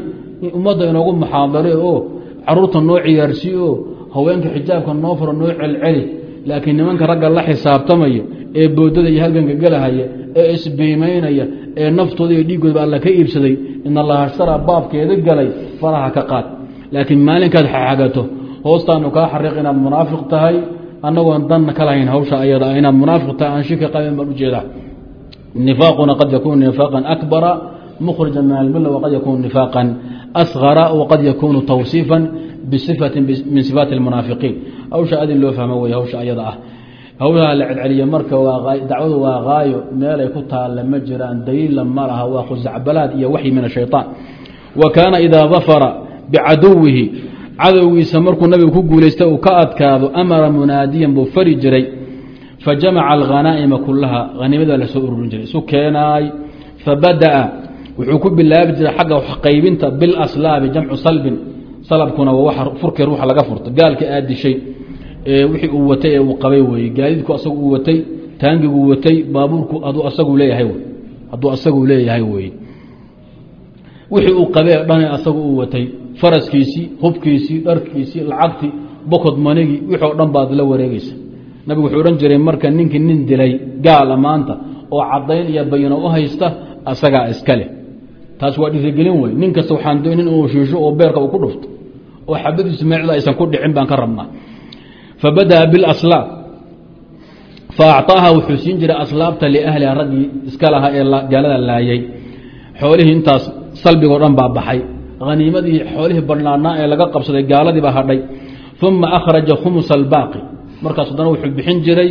Speaker 1: ummadda inoogu muxaadare oo carruurta noo ciyaarsi oo haweenka xijaabka noo faro noo celceli laakiin nimanka ragga la xisaabtamaya ee boodada iyo halganka gelahaya ee isbiimaynaya ee naftooda iyo dhiiggoodba alla ka iibsaday in allaha ashtaraa baabkeeda galay faraha ka qaad laakiin maalinkaad xagato hoostaanu kaa xariiq inaad munaafiq tahay annagoon danna ka lahayn hawsha ayada inaad munaafiq tahay aan shirka qabin baan u jeedaa nifaaquna qad yakuunu nifaaqan akbara mukhrija min almilla waqad yakuunu nifaaqan askhara waqad yakuunu tawsiifan bisifati min sifaati almunaafiqiin. Hawsha adin loo fahmo wey hawsha ayada ah. Hawlaha la celceliya marka dacwadu waa haayo meelay ku taalla ma jiraan daliilla ma laha waa khusacbalaad iyo waxyi min ashayطaan wa kaana idaa dafara bicaduwihi cadowgiisa markuu nabigu ku guulaysta uu ka adkaado amara munaadiyan buu fari jiray fajamaca alghanaa'ima kulaha haniimada la soo ururin jiray isu keenaay fabada'a wuxuu ku bilaabi jiray xagga qaybinta bilaslaabi jamcu salbin salabkuna waa furkii ruuxa laga furta gaalka aad dishay wixii uu watay ee uu qabay weye gaadiidku asagu uu watay taangiguu watay baabuurku aduu asagu faraskiisii hubkiisii dharkiisii lacagtii bokod manigii wixii o dhan baad la wareegeysa nabigu wuxuu odhan jiray marka ninkii nin dilay gaala maanta oo caddayn iyo bayino u haysta asagaa iska leh. Taas waa dhiirigelin wey nin kasta waxaan do nin uu shiisho oo beerka uu ku dhufto oo xabadiisu meecda aysan ku dhicin baan ka rabnaa. Fabada'a bilaslaab fa acطaaha wuxuu siin jiray aslaabta liahliha raggii iska lahaa ee gaalada laayay. Xoolihii intaas salbigoo dhan baa baxay haniimadii xoolihii badhnaanaa ee laga qabsaday gaaladiibaa hadhay. Uma akhraja khumus albaaqi. Markaas haddana wuxuu bixin jiray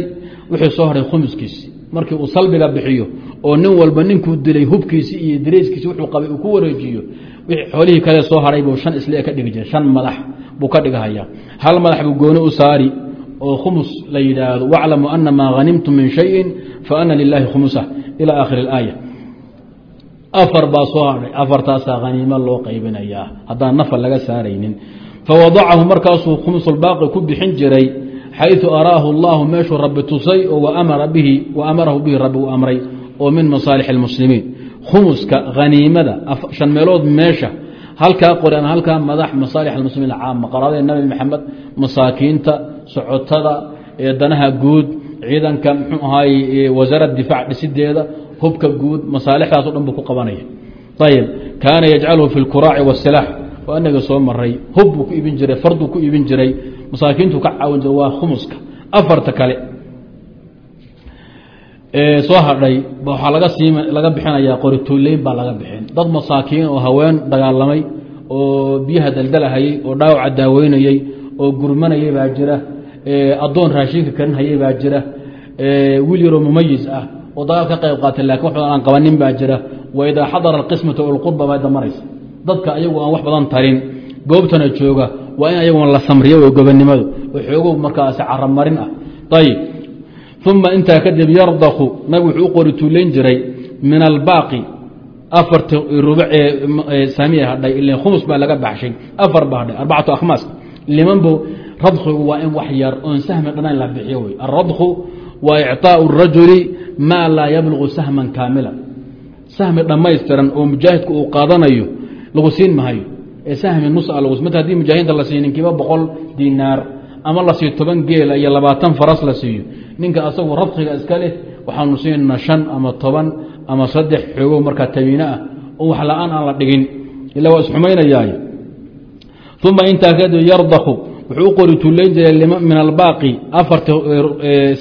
Speaker 1: wixii soo hadhay khumuskiisi markii uu salbiga bixiyo oo nin walba ninkuu dilay hubkiisii iyo dareyskiisi wuxuu qabay uu ku wareejiyo xoolihii kale soo hadhay buu shan isle ka dhigi jiray shan madax buu ka dhighayaa hal madax buu gooni u saari oo khumus la yidhaahdo waclamuu ana maa hanimtum min shayin faana lilaahi khumusa ila aakhiri اlaaya afar baa soo hadhay afartaasaa haniimo loo qaybinayaa haddaan nafar laga saaraynin fawadacahu markaasuu khumusulbaaqi ku bixin jiray xayثu araahu اllahu meeshuu rabbi tusay oo waamarahu bihi rabbi uu amray oo min masaalix اlmuslimiin khumuska haniimada shan meelood meesha halkaa qori ama halkaa madax masaalix almuslimiin caama qaraadee nabi maxamed masaakiinta socotada ee danaha guud ciidanka mxuu ahaay wasaarad difaac dhisideeda hubka guud masaalixdaas o dhan buu ku qabanaya. Ayib kaana yajcaluhu fi اlkuraaci waاsilaax waa inaga soo maray hub buu ku ibin jiray farduu ku ibin jiray masaakiintu ka caawin jira waa khumuska. Afarta kale soo hadhay waxaa laga sii laga bixinayaa qorituuleyn baa laga bixin. Dad masaakiin oo haween dagaalamay oo biyaha daldalahayey oo dhaawaca daaweynayey oo gurmanayay baa jira addoon raashinka karinhayay baa jira wiil yaroo mumayis ah oo dagaal ka qayb qaatay lakin wax badan aan qabanin baa jira wa idaa xadara alqismata olqurba baa damaraysa dadka ayagu aan wax badan tarin goobtana jooga waa in ayaguna la samriyo w gobonimadu oo xoogo markaasi caramarin ah ayib uma intaa kadib yardaku nabigu wuxuu u qori tuulayn jiray min albaaqi afarti rubac ee saamiya hadhay ila khumus baa laga baxshay afar baa hadhay arbacatu akhmaas limanbo radkigu waa in wax yar oon sahmi dhanayn la bixiyo wey aradku waa icطaaءu الrajuli maa laa yablugu sahman kaamila. Sahmi dhammaystiran oo mujaahidku uu qaadanayo lagu siin mahayo ee sahmi nusa lagu mid haddii mujaahidiinta la siininkiiba boqol dinaar ama la siiyo toban geela iyo labaatan faras la siiyo. Ninka asagu radkiga iska leh waxaanu siinana shan ama toban ama saddex xoogo markaa tabiine ah oo wax la'aan aan la dhigin. Ila waa isxumaynayaay uma intaa kadib yardaku wuxuu u qori tullayn jiray min albaaqi afarta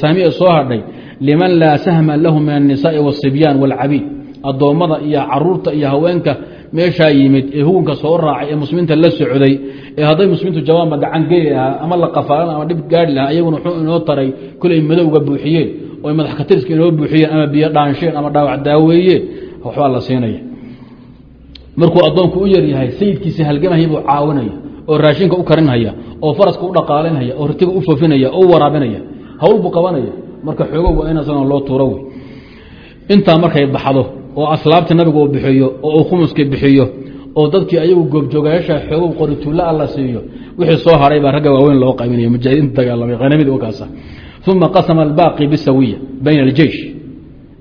Speaker 1: saamiya soo hadhay liman laa sahma lahu min الnisaaءi wالصibyaan wاlcabiid addoommada iyo caruurta iyo haweenka meeshaa yimid ee hugunka soo raacay ee muslimiinta la socday ee hadday muslimiintu jawaanba gacan geli lahaa ama la qafaalan ama dhib gaari lahaa iyaguna wuxuu inoo taray kulay madowga buuxiyeen oo ay madax katiriska inoo buuxiyeen ama biyo dhaansheen ama dhaawac daaweeyeen waxbaa la siinaya markuu addoonku u yaryahay sayidkiisa halgamahaya buu caawinaya oo raashinka u karinhaya oo faraska u dhaqaalinhaya oo ritiga u fofinaya oo u waraabinaya hawl buu qabanaya marka xoogo waa in asagoo loo tuuro wey. Intaa markay baxdo oo aslaabta nabigu uu bixiyo oo uu khumuska bixiyo oo dadkii ayagu goobjoogayaasha xoogow qorituulla alla siiyo wixii soo haray baa ragga waaweyn loo qaybinaya mujaahidiinta dagaalamay hanamidii wakaasa uma qasama albaaqi bisawiya bayna aljeish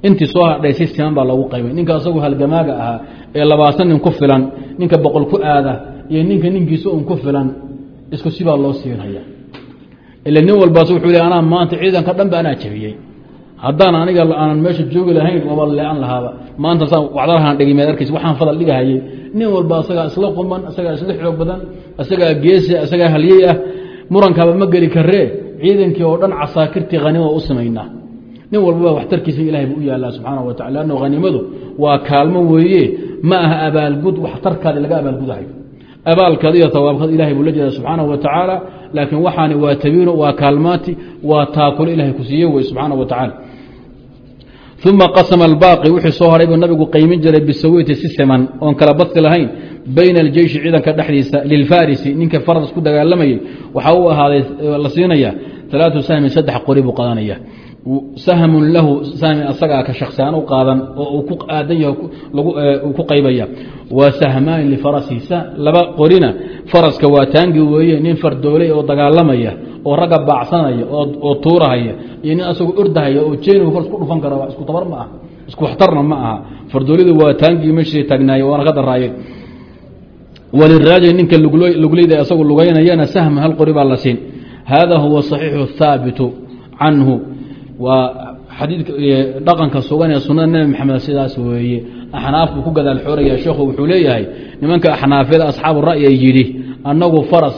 Speaker 1: intii soo hadhay si siman baa loogu qaybay ninka asagu halgamaaga ahaa ee labaatan nin ku filan ninka boqol ku aada iyo ninka ninkiisa un ku filan isku sibaa loo siinhaya ila nin walbaas wuxuu le anaa maanta ciidanka dhan ba anaa jabiyey haddaan aniga aanan meesha joogi lahayn waaba leecan lahaaba maanta saa wacdarahaan dhigi meed arkays waxaan fadal dhigahayay nin walba asagaa isla quman asagaa isla badan asagaa geesi asagaa halyey ah murankaaba ma geli karee ciidankii oo dhan casaakirtii hanima u samaynaa nin walbaba waxtarkiisa ilahay buu u yaallaa subxaana wa tacala anno hanimadu waa kaalmo weeye ma aha abaalgud waxtarkaadi laga abaalgudahayo abaalkaada iyo tawaabkaad ilahay buu la jeeda subxaanaه wa tacaala laakiin waxaani waa tabiino waa kaalmaati waa taakulo ilahay ku siiye wey subxaana wa tacaala. Uma qasma albaaqi wixii soo haray buu nabigu qaymin jiray bisawiti si siman oon kala badsi lahayn bayna aljeyshi ciidanka dhexdiisa lilfarisi ninka faras ku dagaalamayay waxaa u ahaaday la siinaya alaatu sahmin saddex qori buu qadanaya sahmun lahu sahmi asagaa ka shaksaan u qaadan oo uu ku aadan yahay uu ku qaybaya. Wa sahmaani lifarasihi laba qorina faraska waa taangi weeye nin fardooley oo dagaalamaya oo ragga baacsanaya oo tuurahaya iyo nin asagoo ordahaya oo jeenigu faras ku dhufan kara isku tabar ma aha isku waxtarna ma aha. Fardooladu waa taangii meeshii taagnaayey waana ka daraaye waliraajil ninka lugleyda asagoo lugaynayana sahma hal qori baa la siin. Hada huwa صaxiixu haabitu canhu waa dhaqanka sugan ee sunada nebi maxamed sidaas weeye. Axnaaf buu ku gadaal xooraya sheekhu wuxuu leeyahay nimanka axnaafyada asxaabu ra'yi ay yidhi annagu faras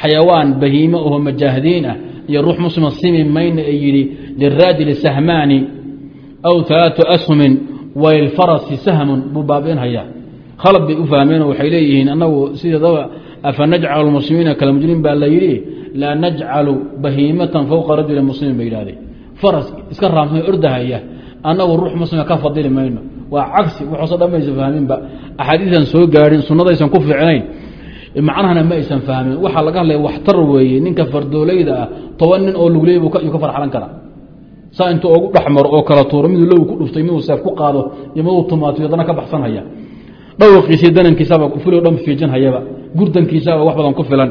Speaker 1: xayawaan bahiime oo majaahidiin ah iyo ruux muslima simi mayna ay yidhi liraajili sahmaani aw alaatu ashumin walilfarasi sahmun buu baabiinhayaa khalad bay u fahmeenoo waxay leeyihiin annagu sideedaba afa najcalu muslimiina kalmujrimiin baa la yidhi laa najcalu bahiimatan fowqa rajuli muslimin bay yidhahdeen faras iska raamsan ordahaya. Annagu ruux muslima ka fadili mayno. Waa cagsi waxooso dhan maysan fahminba. Axaadiisan soo gaadhin sunnadaysan ku fiicnayn. Macnahana ma aysan fahmin. Waxaa laga hadlaya waxtar weeye ninka fardoolayda ah toban nin oo lugley buu ka farxalan karaa. Saa intuu ogu dhexmaro oo kala tuuro miduu low ku dhuftay miduu seef ku qaado iyo miduu tumaatiyo dana ka baxsanhaya. Dhawaqiisii danankiisaba fulio dhan fiijinhayaba. Gurdankiisaba wax badan ku filan.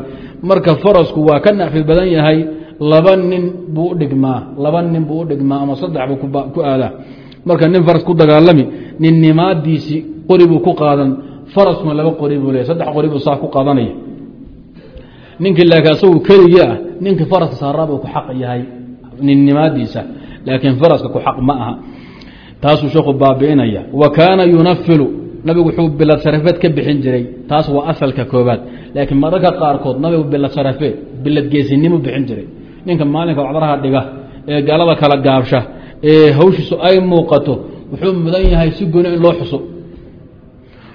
Speaker 1: Marka farasku waa ka nacfi badan yahay laba nin buu u dhigmaa laba nin buu u dhigmaa ama saddex buu ku aadaa. Marka nin faras ku dagaalami ninnimaadiisii qori buu ku qaadan faraskuna laba qori buu leey saddex qori buu saa ku qaadanaya. Ninkii laakiin asagu keligii ah ninkii faraska saaraa buu ku xaq yahay ninnimaadiisa laakiin faraska ku xaq ma aha. Taasuu sheekhu baabi'inaya. Wa kaana yunafilu nabigu wuxuu bilad sharafeed ka bixin jiray taas waa asalka koobaad laakiin mararka qaarkood nabigu bilad sharafeed bilad bixin jiray ninka maalinka wacdaraha dhiga ee gaalada kala gaabsha ee hawshiisu ay muuqato wuxuu mudan yahay si gooni in loo xuso.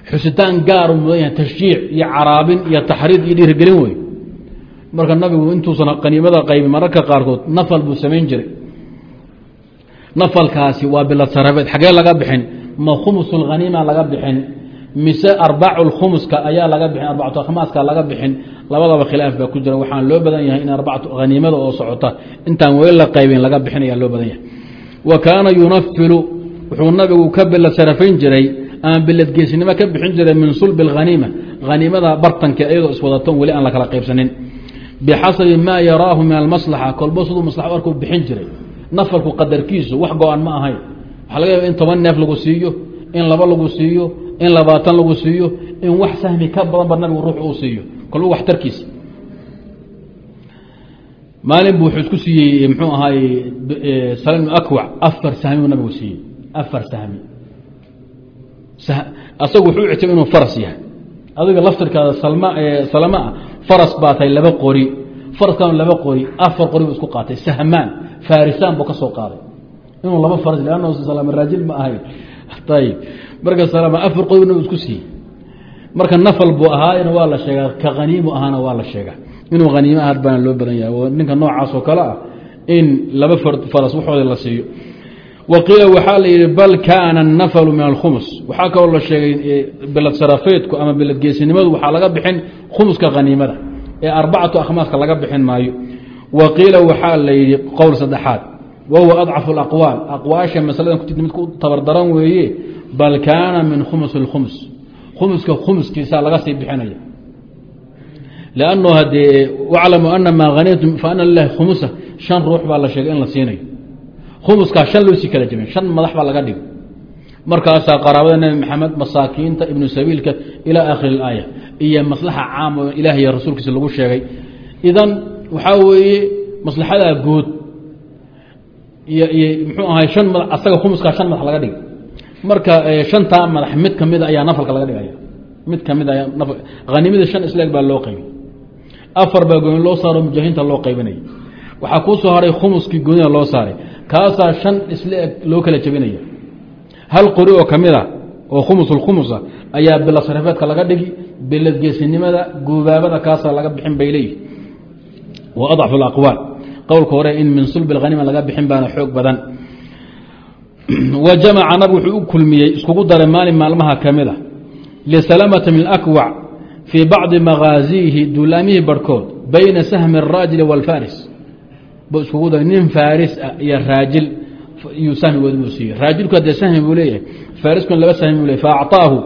Speaker 1: Xusitaan gaaru mudan yahay tashjiic iyo caraabin iyo taxriid iyo dhiirigelin wey marka nabigu intuusan qaniimada qaybin mararka qaarkood nafal buu samayn jiray. Nafalkaasi waa bilad sharafeed xagee laga bixin ma khumus اhaniima laga bixin mise arbacu khumuska ayaa laga bixin arbacatu khmaaska laga bixin labadaba khilaaf baa ku jira. Waxaan loo badan yahay in arbacatu haniimada oo socota intaan weli la qaybin laga bixinaya loo badan yahay. Wa kaana yunafilu wuxuu nabigu ka bilad sharafayn jiray ama bilad geesnimo ka bixin jiray min sulbi اhaniima haniimada bartanka iyadoo iswadaton weli aan la kala qaybsanin. Bixasabi maa yaraahu min almaslaxa kolbo siduu maslaxa arkuu bixin jiray. Nafalku qadarkiisu wax go-an ma ahayn waxaa laga yaaba in toban neef lagu siiyo in laba lagu siiyo in labaatan lagu siiyo in wax sahmi ka badan ba nabigu ruux uu siiyo. Kolba waxtarkiisa maalin bu wuxuu isku siiyey mxuu ahaay salm akwac afar sahmi buu nabigu siiyey. Afar sahmi. Asagu wuxuu ictimay inuu faras yahay. Adiga laftirkaada salama ah faras baa laba qori. Faraskan laba qori afar qori buu isku qaatay. Sahmaan farisaan buu ka soo qaaday. Inuu laba faras lann salama raajil ma ahayn ayib marka salama afar qori nabigu isku siiyey. Marka nafal buu ahaayna waa la sheegaa. Ka haniimu ahaana waa la sheegaa. Inuu haniimo ahaad baana loo badan yahay. Ninka noocaas oo kale ah in laba faras waxooda la siiyo. Waqiila waxaa la yidhi bal kaana الnafalu min alkhumus. Waxaa kaloo la sheegay beled sarafeedku ama beled geesinimadu waxaa laga bixin khumuska haniimada wa qiila wahuwa adcafu اaqwaal aqwaasha masaladan ku mid ku tabardaran weeye bal kaana min khumus اlkhums khumuska khumuskiisaa laga sii bixinaya lannu hadee waclamu ana maa hanimtum fa ana lilahi khumusa shan ruux baa la sheegay in la siinayo khumuskaa shan loo sii kala jabin shan madax baa laga dhigay markaasaa qaraabada nebi maxamed masaakiinta ibnu sabiilka ilaa aakhiri اlaaya iyo maslaxa caam oo ilaah iyo rasuulkiisa lagu sheegay idan waxaa weeye maslaxadaa guud iyo mxuu ahay an mada asaga khumuskaa shan madax laga dhigay marka shantaa madax mid kamida ayaa nafalka laga dhigaya. Mid ka mid ayaa hanimada shan isleeg baa loo qaybay afar baa gooni loo saaro mujaahiinta loo qaybinaya waxaa kuu soo haray khumuskii goonida loo saaray. Kaasaa shan isleeg loo kala jabinaya hal qori oo ka mid a oo khumusulkhumusa ayaa bilad sarafeedka laga dhigi bilad geesinimada guubaabada kaasaa laga bixin bay leeyihi wa adcafu aqwaal qowlka hore in min sulbi hanima laga bixin baana xoog badan wa jamaca nabig wuxuu u kulmiyey iskugu daray maalin maalmaha kamid a lisalamata min akwac fii bacdi maghaaziihi duulaamihii barhkood bayna sahmi araajili wاlfaris buu iskugu daray nin faaris ah iyo raajil iyuu sahmigoodi buu siiyey raajilku haddee sahmi buu leeyahay faariskuna laba sahmi buu leeyahy faacطaahu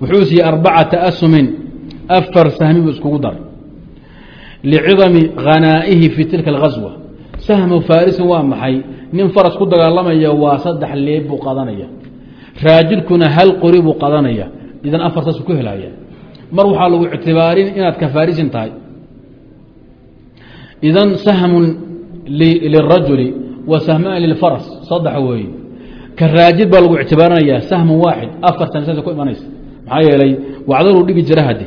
Speaker 1: wuxuu siiyey arbacata asumin afar sahmi buu iskugu daray licidami hanaa'ihi fii tilka اlghaswa sahmu faarisin waa maxay? Nin faras ku dagaalamaya waa saddex leeb buu qadanaya. Raajilkuna hal qori buu qadanaya. Idan afar saas ku helaya. Mar waxaa lagu ictibaarin inaad ka faarisin tahay. Idan sahmun lirajuli wa sahmaan lilfaras saddex weeye ka raajid baa lagu ictibaarinayaa sahmun waaxid afar sansaasa ku imanaysa. Maxaa yeelay wacdaruu dhigi jira hade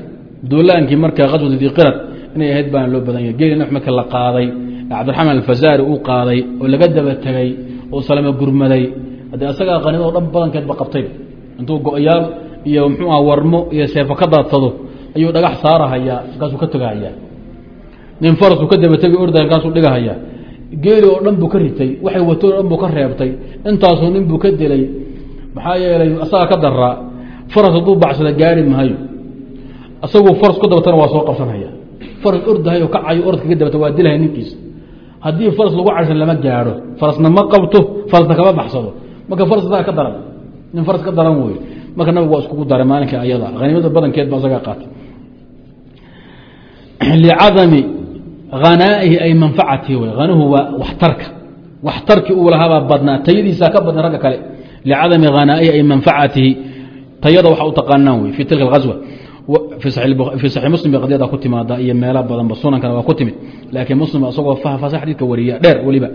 Speaker 1: duulaankii marka diqirad inay ahayd baana loo badan yahay. Geeli marka la qaaday cabdiraxmaan alfasaari uu qaaday oo laga daba tegey oo salama gurmaday. Haddee asagaa qanimado dhan badankeedba qabtay. Intuu go-yaal iyo mxuu aha warmo iyo seefo ka daadsado ayuu dhagax saarahayaa markaasuu ka togahayaa nin farasuu ka daba tegay orday markaasuu dhigahayaa. Geeli oo dhan buu ka ritay waxay wato dhan buu ka reebtay. Intaasoo nin buu ka dilay maxaa yeelay asagaa ka daraa faras hadduu bacsada gaari maayo asaguu faras ka dabatana waa soo qabsanaya. Faras ordahayo kacayo oradka ka dabata waa dilaya ninkiisa haddii faras lagu carsan lama gaadho farasna ma qabto farasna kama baxsado. Marka faras asaga ka daran nin faras ka daran wey marka nabigu waa iskugu daray maalinka ayada. Haniimada badankeed ba asagaa qaatay. Licadami hanaa'ihi ay manfacatihi wey hanuhu waa waxtarka. Waxtarkii uu lahaabaa badnaa. Tayadiisaa ka badna ragga kale. Licadami hanaa'ihi ay manfacatihi. Tayada waxa u taqaanaan wey fi tilka اghaswa fii saxi muslim bay qadiyada ku timaada iyo meelo badanba sunankana waa ku timid laakiin muslim isagoo fahfasa xadiidka wariya dheer weliba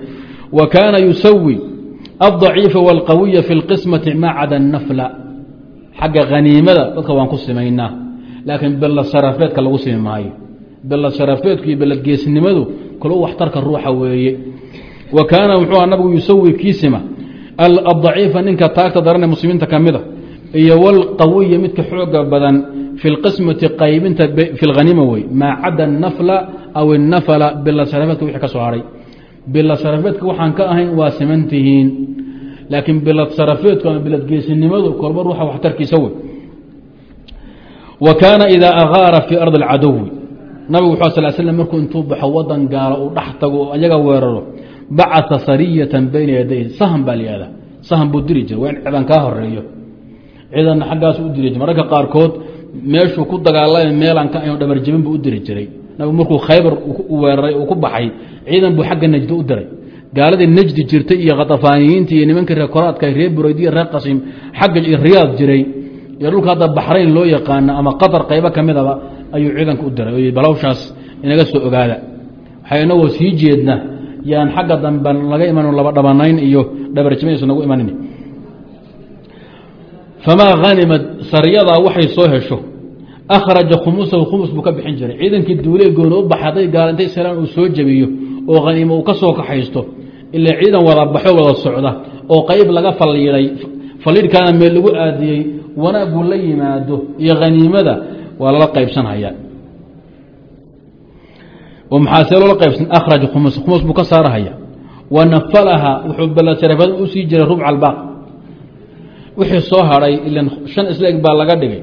Speaker 1: wa kaana yusawi الضaciifa wاlqawiya fi اlqismati ma cada الnafla xagga haniimada dadka waan ku simaynaa laakiin belad sharafeedka lagu simi maayo belad sharafeedku iyo belad geesnimadu kalo waxtarka ruuxa weeye wa kaana muxuu nabigu yusawi kiisima adaciifa ninka taagta darane muslimiinta ka mida iyo wlqawiya midka xooga badan fi lqismati qaybinta fi lhaniima wey maa cada nafla aw inafla belad sharafeedka wixii ka soo haray belad sharafeedka waxaan ka ahayn waa simantihiin laakiin bilad sarafeedku ama bilad geesinimadu kolba ruuxa waxtarkiisa wey wa kaana idaa agaara fii ardi اlcadowi nabigu wuxu sal slm markuu intuu baxo wadan gaalo uu dhex tago oo ayaga weeraro bacaa sariyatan bayna yaday sahan baa layihahda sahan buu diri jira waa in ciidan kaa horeeyo ciidanna xaggaas u diri jir mararka qaarkood meeshuu ku dagaalamay meelaan ka ayn dhabarjabin buu u diri jiray. Nabigu markuu khaybar weeraray uu ku baxay ciidan buu xagga najdo u diray gaaladii najdi jirtay iyo khatafaaniyiinta iyo nimankii reer koraadka reer buraydiya reer qasim xagga riyaad jiray. Iyo dhulka hadda baxrayn loo yaqaano ama qatar qaybo ka midaba ayuu ciidanka u diray balawshaas inaga soo ogaada. Waxay inagoo sii jeedna yaan xagga dambe laga iman laba dhabanayn iyo dhabarjimaysa nagu imanin famaa hanimad saryadaa waxay soo hesho akhraja khumusahu khumus buu ka bixin jiray ciidankii duulee gooni u baxay hadday gaal intay selaan uu soo jebiyo oo haniimo uu ka soo kaxaysto ilaa ciidan wada baxo wada socda oo qayb laga faliiday faliidhkaana meel lagu aadiyey wanaaguu la yimaado iyo haniimada waa lala qaybsanhayaa oo maxaa see loola qaybsan akhraj khumus khumus buu ka saarahaya wa nafalaha wuxuu balasarafad u sii jiray rubca albaaq wixii soo hadhay ilan shan isleeg baa laga dhigay.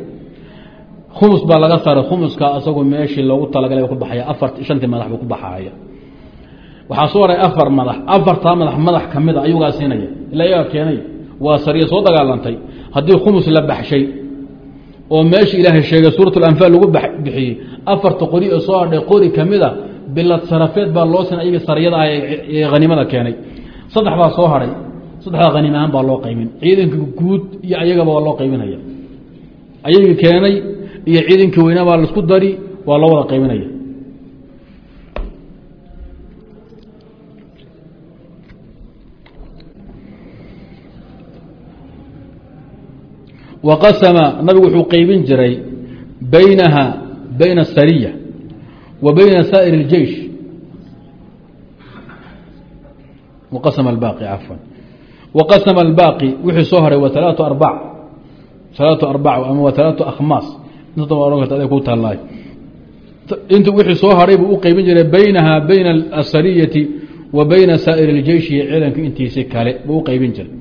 Speaker 1: Khumus baa laga saaray khumuska asagu meeshii loogu talagalay ku baxaya. Afar shantii madax buu ku baxaya. Waxaa soo haray afar madax. Afartaa madax madax ka mida ayugaa siinaya. Ilaa iyaga keenay. Waa sariya soo dagaalantay. Haddii khumus la baxshay oo meeshii ilaahay sheegay suurat alanfaal lagu bixiyey afarta qori oo soo hadhay qori ka mida bilad sarafeed baa loo sin ayagii sariyada ah ee haniimada keenay. Saddex baa soo hadhay saddexdaa haniim baa loo qaymin ciidanka guud iyo ayagaba waa loo qaybinaya. Ayagii keenay iyo ciidankii weynaa baa la isku dari waa loo wada qaybinaya. Waqasama nabigu wuxuu qeybin jiray baynaha bayna asariya wa bayna saa'ir اljeish waqasama albaaqi cafwan waqasama albaaqi wixii soo haray wa alaatu arbac alaatu arbac ama wa alaatu akhmaas inta ohan karta aday ku taalaay intu wixii soo haray buu u qeybin jiray baynaha bayna asariyati wa bayna saa'ir اljeishi ciidanka intiisi kale buu u qeybin jiray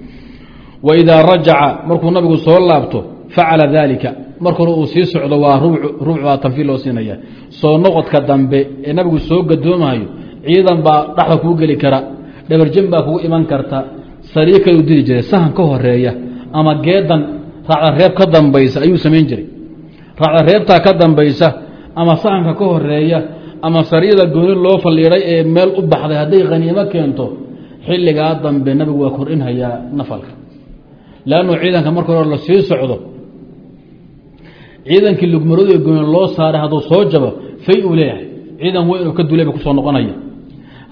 Speaker 1: waidaa rajaca markuu nabigu soo laabto facala daalika markuna uu sii socdo waa rubuc baa tanfiil loo siinaya soo noqodka dambe ee nabigu soo gadoomayo ciidan baa dhaxda kuu geli kara dhabarjin baa kugu iman karta sariyo kale u diri jiray sahan ka horreeya ama geedan raacda reeb ka dambaysa ayuu samayn jiray. Raacda reebtaa ka dambaysa ama sahanka ka horreeya ama sariyada gooni loo faliiday ee meel u baxday hadday khaniimo keento xilligaa dambe nabigu waa kordhinhayaa nafalka. Lannu ciidanka marka hore la sii socdo ciidankii lugmaradu gooni loo saaray hadduu soo jabo fay uu leeyahay. Ciidan weyn oo ka dulay ba ku soo noqonaya.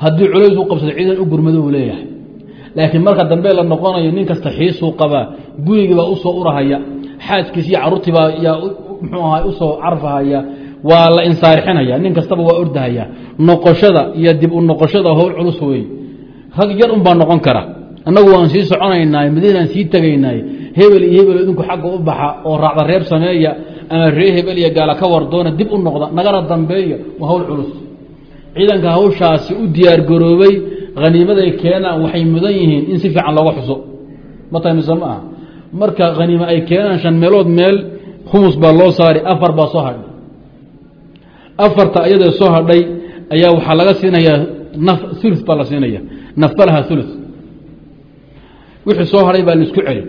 Speaker 1: Haddii culays u qabsado ciidan u gurmado uu leeyahay laakiin marka dambe la noqonayo nin kasta xiisuu qabaa gurigiibaa u soo urahaya xaaskiis iyo caruurtiibaa yaa mxuu aha u soo carfahaya waa la insaarixinaya nin kastaba waa ordahaya. Noqoshada iyo dib u noqoshada howl culus wey rag yar un baa noqon kara. Annagu waan sii soconaynay madiinaan sii tegaynay hebel iyo hebel idinku xagga u baxa oo raacda reeb sameeya ama ree hebel iyo gaala ka wardoona dib u noqda nagana dambeeya waa hawl culus. Ciidanka hawshaasi u diyaargaroobay haniimaday keenaan waxay mudan yihiin in si fiican looga xuso. Mata mise ma aha. Marka haniimo ay keenaan shan meelood meel khumus baa loo saari afar baa soo hadhay. Afarta iyadee soo hadhay ayaa waxaa laga siinayaa ulu baa la siinaya nafalaha ulu wixii soo haray baa la isku celi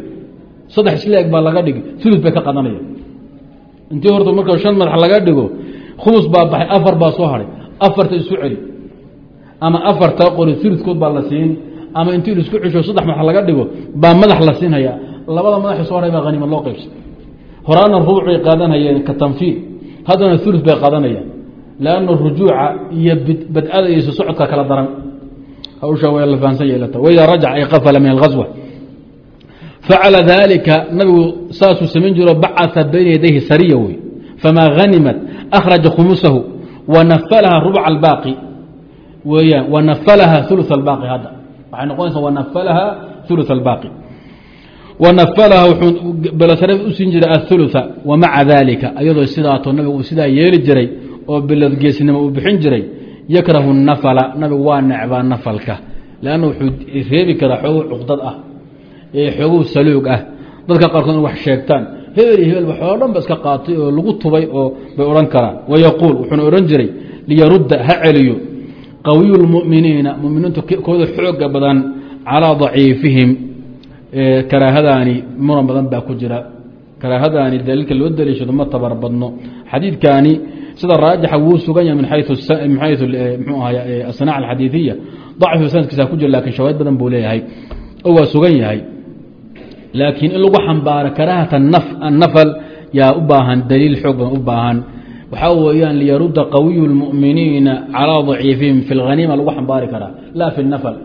Speaker 1: saddex isleeg baa laga dhigi ulu bay ka qadanaya. Intii horta marka shan madax laga dhigo khumus baa baxay afar baa soo haray afarta isu celi ama afarta qori uludkood baa la siin ama intii la isku cesho saddex madax laga dhigo baa madax la siinhaya labada madaxi soo haray baa haniima loo qaybsa horaana rubuc bay qaadanayeen ka tanfiil haddana ulu bay qaadanayaan lanna rujuuca iyo bad'ada iyo isu socodka kala daran. Hawsha waa la fahansan yeelata waidaa rajaca ay qafala min alghaswa facala daalika nabigu saasuu samayn jiro bacaa bayna yadayhi sariya wey famaa hanimat akhraja khumusahu wa nafalaha rubca albaaqi weeyaan wa nafalaha ulu albaaqi hadda. Waxay noqonaysaa wanafalaha ulu albaaqi. Wanafalaha wuxuu belasare u jiray aulua wa maca daalika ayadoo sidaato nabigu uu sidaa yeeli jiray oo biladgeesnimo uu bixin jiray yakrahu nafala nabigu waa necbaa nafalka. Lanna wuxuu reebi karaa xoogu cuqdad ah ee xoogu saluug ah. Dadka qaarkood in wax sheegtaan hebel iyo hebel waxoo dhan ba iska qaatay oo lagu tubay oo bay odhan karaan. Wayaquul wuxuuna odhan jiray liyarudda ha celiyo qawiyu lmuminiina muminiintu kooda xooga badan calaa daciifihim karaahadaani muran badan baa ku jira. Karaahadaani daliilka loo daliishado ma tabar badno. Xadiidkaani sida raajixa wuu sugan yahay min xayu mxuu ahay asanac alxadiidiya dacfiga sanadkiisa ku jira laakiin shawaahid badan buu leeyahay. Oo waa sugan yahay. Laakiin in lagu xambaaro karaahata annafal yaa u baahan daliil xoog badan u baahan waxaa weeyaan liyarudda qawiyu اlmu'miniina calىa daciifihim fi اlhaniima lagu xambaari karaa laa fi اnafl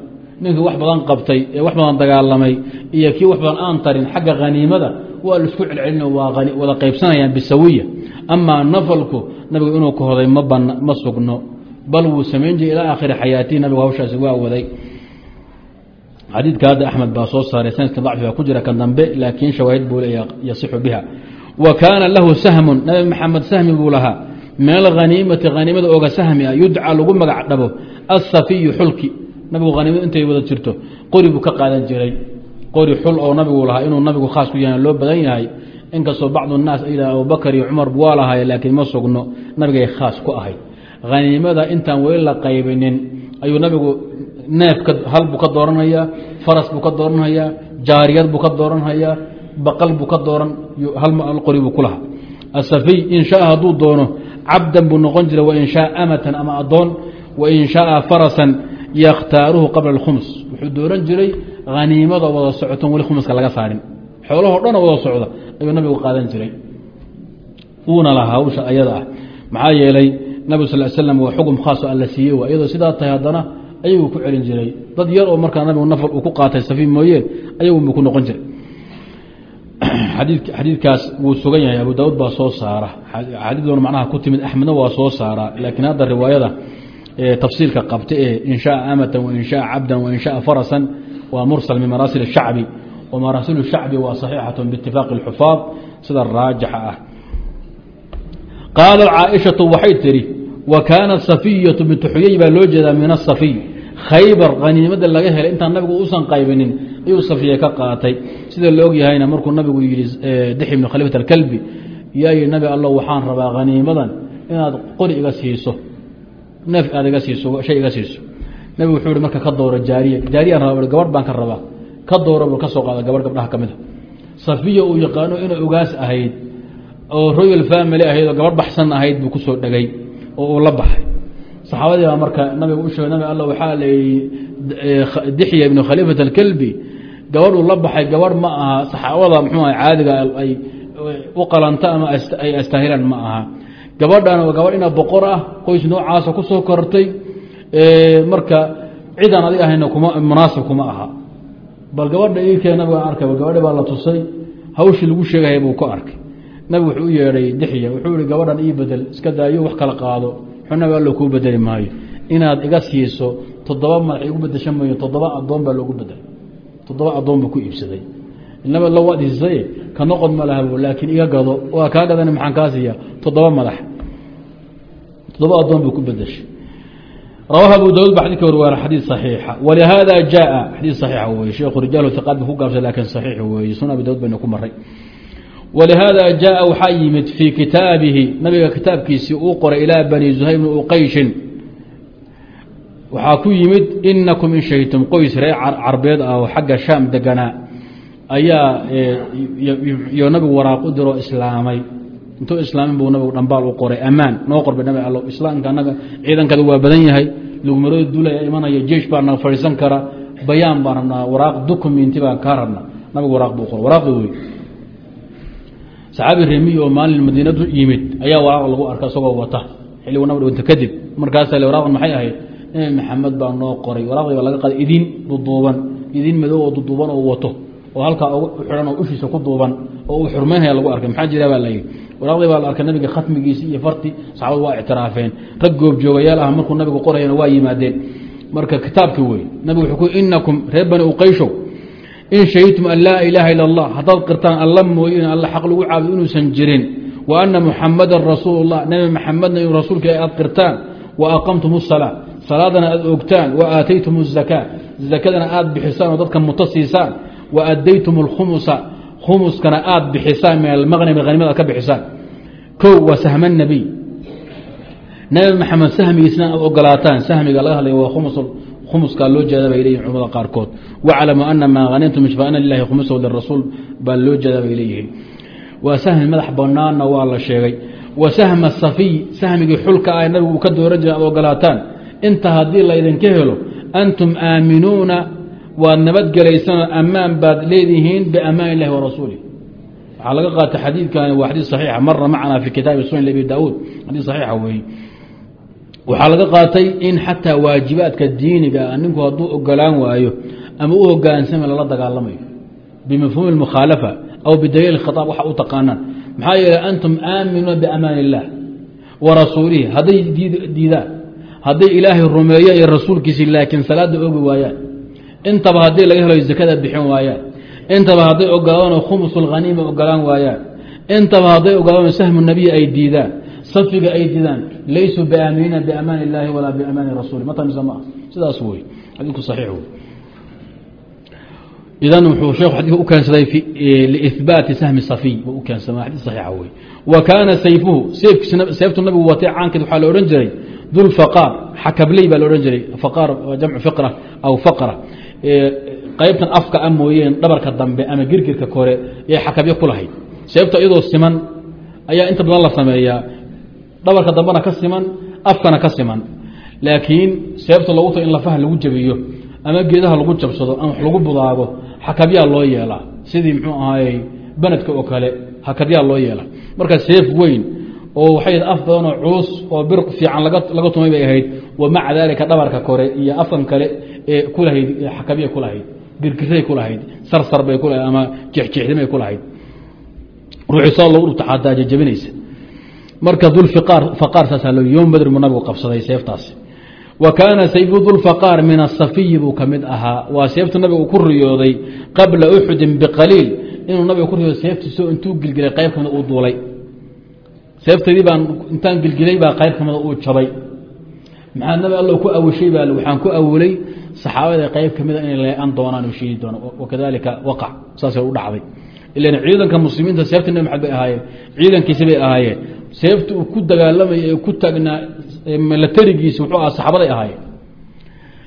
Speaker 1: ninkii wax badan qabtay ee wax badan dagaalamay iyo kii wax badan aan tarin xagga haniimada waa laisku celcelino waa wada qaybsanayaan bisawiya amaa nafalku nabigu inuu kahoday ma sugno bal wuu samayn jiray ilaa aakhiri xayaatihi nabigu hawshaasi waa waday xadiidka hadda axmed baa soo saaray sanadka dacfiga ku jira kan dambe laakiin shawaahid buu leeya yasixu biha wa kaana lahu sahmun nabi maxamed sahmi buu lahaa. Min alhaniimati haniimada oga sahmi ah yudca lagu magac dhabo asafiyu xulki. Nabigu haniimadu intay wada jirto. Qori buu ka qaadan jiray. Qori xul oo nabigu lahaa inuu nabigu khaas ku yahay loo badan yahay. Inkastoo bacdu naas ay yidhah abubakar iyo cumar waa lahaye laakiin ma sugno nabigay khaas ku ahayd haniimada intaan weli la qaybinin ayuu nabigu neefka hal buu ka dooranhayaa faras buu ka dooranhayaa jaariyad ka dooranhayaa baqal buu ka dooran hal qori buu ku asafiy in shaa hadduu doono cabdan buu noqon jiray wain shaa amatan ama adoon wain shaaa farasan yakhtaaruhu qabla alkhums. Wuxuu dooran jiray haniimada wada socoton weli khumuska laga saarin. Xoolahoo dhanoo wada socda ayuu nabigu qaadan jiray. Wuuna lahaa hawsha ayada ah. Maxaa yeelay nabig sal slam waa xukun khaaso alla siiyey iyadoo sidaa tahay haddana ayaguu ku celin jiray. Dad yar oo markaa nabigu nafal uu ku qaatay safiin mooyeen ayagunbuu ku noqon jiray xadiidkaas wuu sugan yahay abu daawud baa soo saara. Xadiiduna macnaha ku timid axmedna waa soo saara laakiin hadda riwaayada tafsiilka qabta ee in shaaa amatan wain shaaa cabdan wain shaaa farasan waa mursal min maraasil shacbi wa maraasil shacbi waa saxiixat biitifaaqi اlxufaad sida raajixa ah. Qaalat caaishatu waxay tidhi wa kaanat safiyatu bintu xuyey baa loo jeedaa min asafiy khaybar haniimada laga helay intaan nabigu usan qaybinin ayuu safiye ka qaatay. Sida la og markuu nabigu yihi dix ibnu khaliifat alkalbi yaa yihi nabi allo waxaan rabaa haniimadan inaad qori iga siiso neef aad iga siiso shay iga siiso. Nabigu wuxuu ihi marka ka dooro jaariya jaariyaan raba gabadh baan ka rabaa. Ka dooro buu ka soo qaada gabadh gabdhaha ka mid a safiya uu yaqaano inay ogaas ahayd oo royal family ahayd oo gabadh baxsan ahayd buu ku soo dhegay oo uu la baxay saxaabadii baa marka nabiga u sheegay nabi alla waxaa layihi dixya ibnu khaliifat alkelbi gabadhuu la baxay gabadh ma aha saxaabada muxuu aha caadiga ay u qalanta ama ay astaahilaan ma aha. Gabadhan waa gabadh ina boqor ah qoys noocaasa ku soo kortay marka cidaan adig ahayna kuma munaasib kuma aha. Bal gabadha iikee nabiga arkay gabadhi baa la tusay hawshii lagu sheegaya buu ku arkay. Nabigu wuxuu u yeedhay dixya wuxuu ihi gabadhan ii bedel iska daayo wax kala qaado xuna waa lokuu bedeli maayo. Inaad iga siiso toddoba madax igu bedeshan mayo toddoba adoon baa loogu bedelay toddoba adoon buu ku iibsaday. Inaba lo waad isisaye ka noqod ma lahabo laakiin iga gado. Waa kaa gadan maxaan kaa siiya? Toddoba madax toddoba adoon buu ku bedeshay rawaahu abu daud ba xadidka warwaara xadiid saxiixa. Walihaada jaaa xadiid saxiixa weeye. Sheekhu rijaalu hiqaad buu ku gaabsay laakiin saxiix weeye. Sunan abi dawud bayna ku maray walihaada jaءa waxaa yimid fii kitaabihi nabiga kitaabkiisii uu qoray ilaa bani zuhayr bni uqayshin waxaa ku yimid inakum in shahidtum qoys reer carbeed ah oo xagga shaam deganaa ayaa iyo nabigu waraaq u diroo islaamay intuu islaamin buu nabigu dhambaal u qoray ammaan noo qorbay nabi allo islaamka anaga ciidankada waa badan yahay lugmarada duulaya imanaya jeish baa naga fadhiisan kara bayaan baan rabnaa waraaq documenti baan kaa rabna nabigu waraaq buu qoray waraaqda saxaabi remiy oo maalin madiinadu yimid ayaa waraaq lagu arka isagoo wata. Xilligu nabig dhinta kadib markaasaa le waraaqdan maxay ahayd? Nabi maxamed baa noo qoray. Waraaqdii baa laga qaaday idin duduuban idin madow oo duduuban oo wato oo halkaa u xihan oo ushiisa ku duuban oo uu xurmeynaya lagu arkay. Maxaa jira baa layidhi waraaqdii baa la arkay nabiga khatmigiisi iyo farti saxaabadu waa ictiraafeen. Rag goobjoogayaal ah markuu nabigu qorayana waa yimaadeen. Marka kitaabkii wey nabigu wuxuu ku inakum reer bani uqayshow in shahidtum an laa ilaaha ila allah haddaad qirtaan alla mooye in alla xaq lagu caabudo inuusan jirin. Wa ana muxamadan rasuulu llah nabi maxamedna inuu rasuulka aad qirtaan. Wa aqamtum salaa salaadana aad ogtaan wa aataytum zakaa zakadana aad bixisaan oo dadka muto siisaan. Wa adaytum اlkhumusa khumuskana aad bixisaan min almaqnami hanimada ad ka bixisaan. Kow waa sahma nabiy nabi maxamed sahmigiisna aad khumuskaa loo jeeda bay leyihin culamada qaarkood. Waclamu ana maa hanimtum min faana lilahi khumusahu lirasuul baa loo jeeda bay leeyihiin. Waa sahmi madax banaanna waa la sheegay. Wa sahma safiy sahmigii xulka ah nabigu uu ka dooran jira aad ogolaataan inta haddii laydinka helo antum aaminuuna waad nabadgelaysanoo ammaan baad leedihiin biamaan illahi wa rasuulih waxaa laga qaatay xadiidkani waa xadiid saxiixa mara macna fi kitaabi sunan abi daauud xadiid saxiixa weeye waxaa laga qaatay in xataa waajibaadka diiniga ah ninku hadduu ogolaan waayo ama u hogaansama lala dagaalamayo. Bimafhuumi mukhaalafa aw bidaliil khitaab waxa u taqaanaan. Maxaa yeele antum aaminuuna biamaan illah wa rasuulihi. Hadday diidaan. Hadday ilaahay rumeeyaan iyo rasuulkiisii laakiin salaada ogi waayaan. Intaba haddii laga helayo zakada bixin waayaan. Intaba hadday ogolaadaan oo khumusulkhaniima ogolaan waayaan. Intaba hadday ogolaadaan sahmu nebiyi ay diidaan safiga ay diidaan laysuu biaaminiina biamaan اllahi walaa biamaani rasuli matmise ma sidaas wey xadiiku saxiix wey idan wuxuu sheekhu xadiidka u keensaday liihbaati sahmi safiy u keensama xadii saxiixa wey wa kaana sayfuhu seeftu nabigu watay caankeed waxaa la odhan jiray dulfaqaar xakabley baa la odhan jiray faqaar jamcu fiqra aw faqra. Qaybtan afka a mooyeen dhabarka dambe ama girgirka kore yay xakabyo ku lahayd. Seefta iyadoo siman ayaa inta badan la sameeyaa dhabarka dambena ka siman afkana ka siman. Laakiin seefta loogu tago in lafaha lagu jabiyo ama geedaha lagu jabsado ama wax lagu budaago xakabyaa loo yeelaa. Sidii mxuu ahaayey banadka oo kale hakadyaa loo yeelaa. Marka seef weyn oo waxay af badanoo culus oo bir fiican laga tumay bay ahayd. Wa maca daalika dhabarka kore iyo afkan kale ee kulahayd xakabya kulahayd girgiray kulahayd sarsar bay kulahayd ama jexjeexdimay kulahayd ruuxisoo lagu dhubta xataa jajabinaysa marka loo yom badr buu nabigu qabsaday seeftaasi. Wa kaana sayfu dulfaqaar min asafiyi buu ka mid ahaa. Waa seefta nabiga ku riyooday qabla uxudin biqaliil inuu nabiga ku riyooday seeftiisoo intuu gilgilay qayb kamida uu duulay. Seeftaydii baan intaan gilgilay baa qayb kamida uu jabay. Maxaa nabi alla ku awishay baa waxaan ku awilay saxaabada qayb kamida inay leean doonaan oo sheegi doona wakadalika waqac saasay u dhacday. Ilan ciidanka muslimiinta seefta nabi maxamed bay ahaayeen ciidankiisi bay ahaayeen seefta uu ku dagaalamaya ee ku taagnaa milatarigiisi wuxuu aha saxaabaday ahaayeen.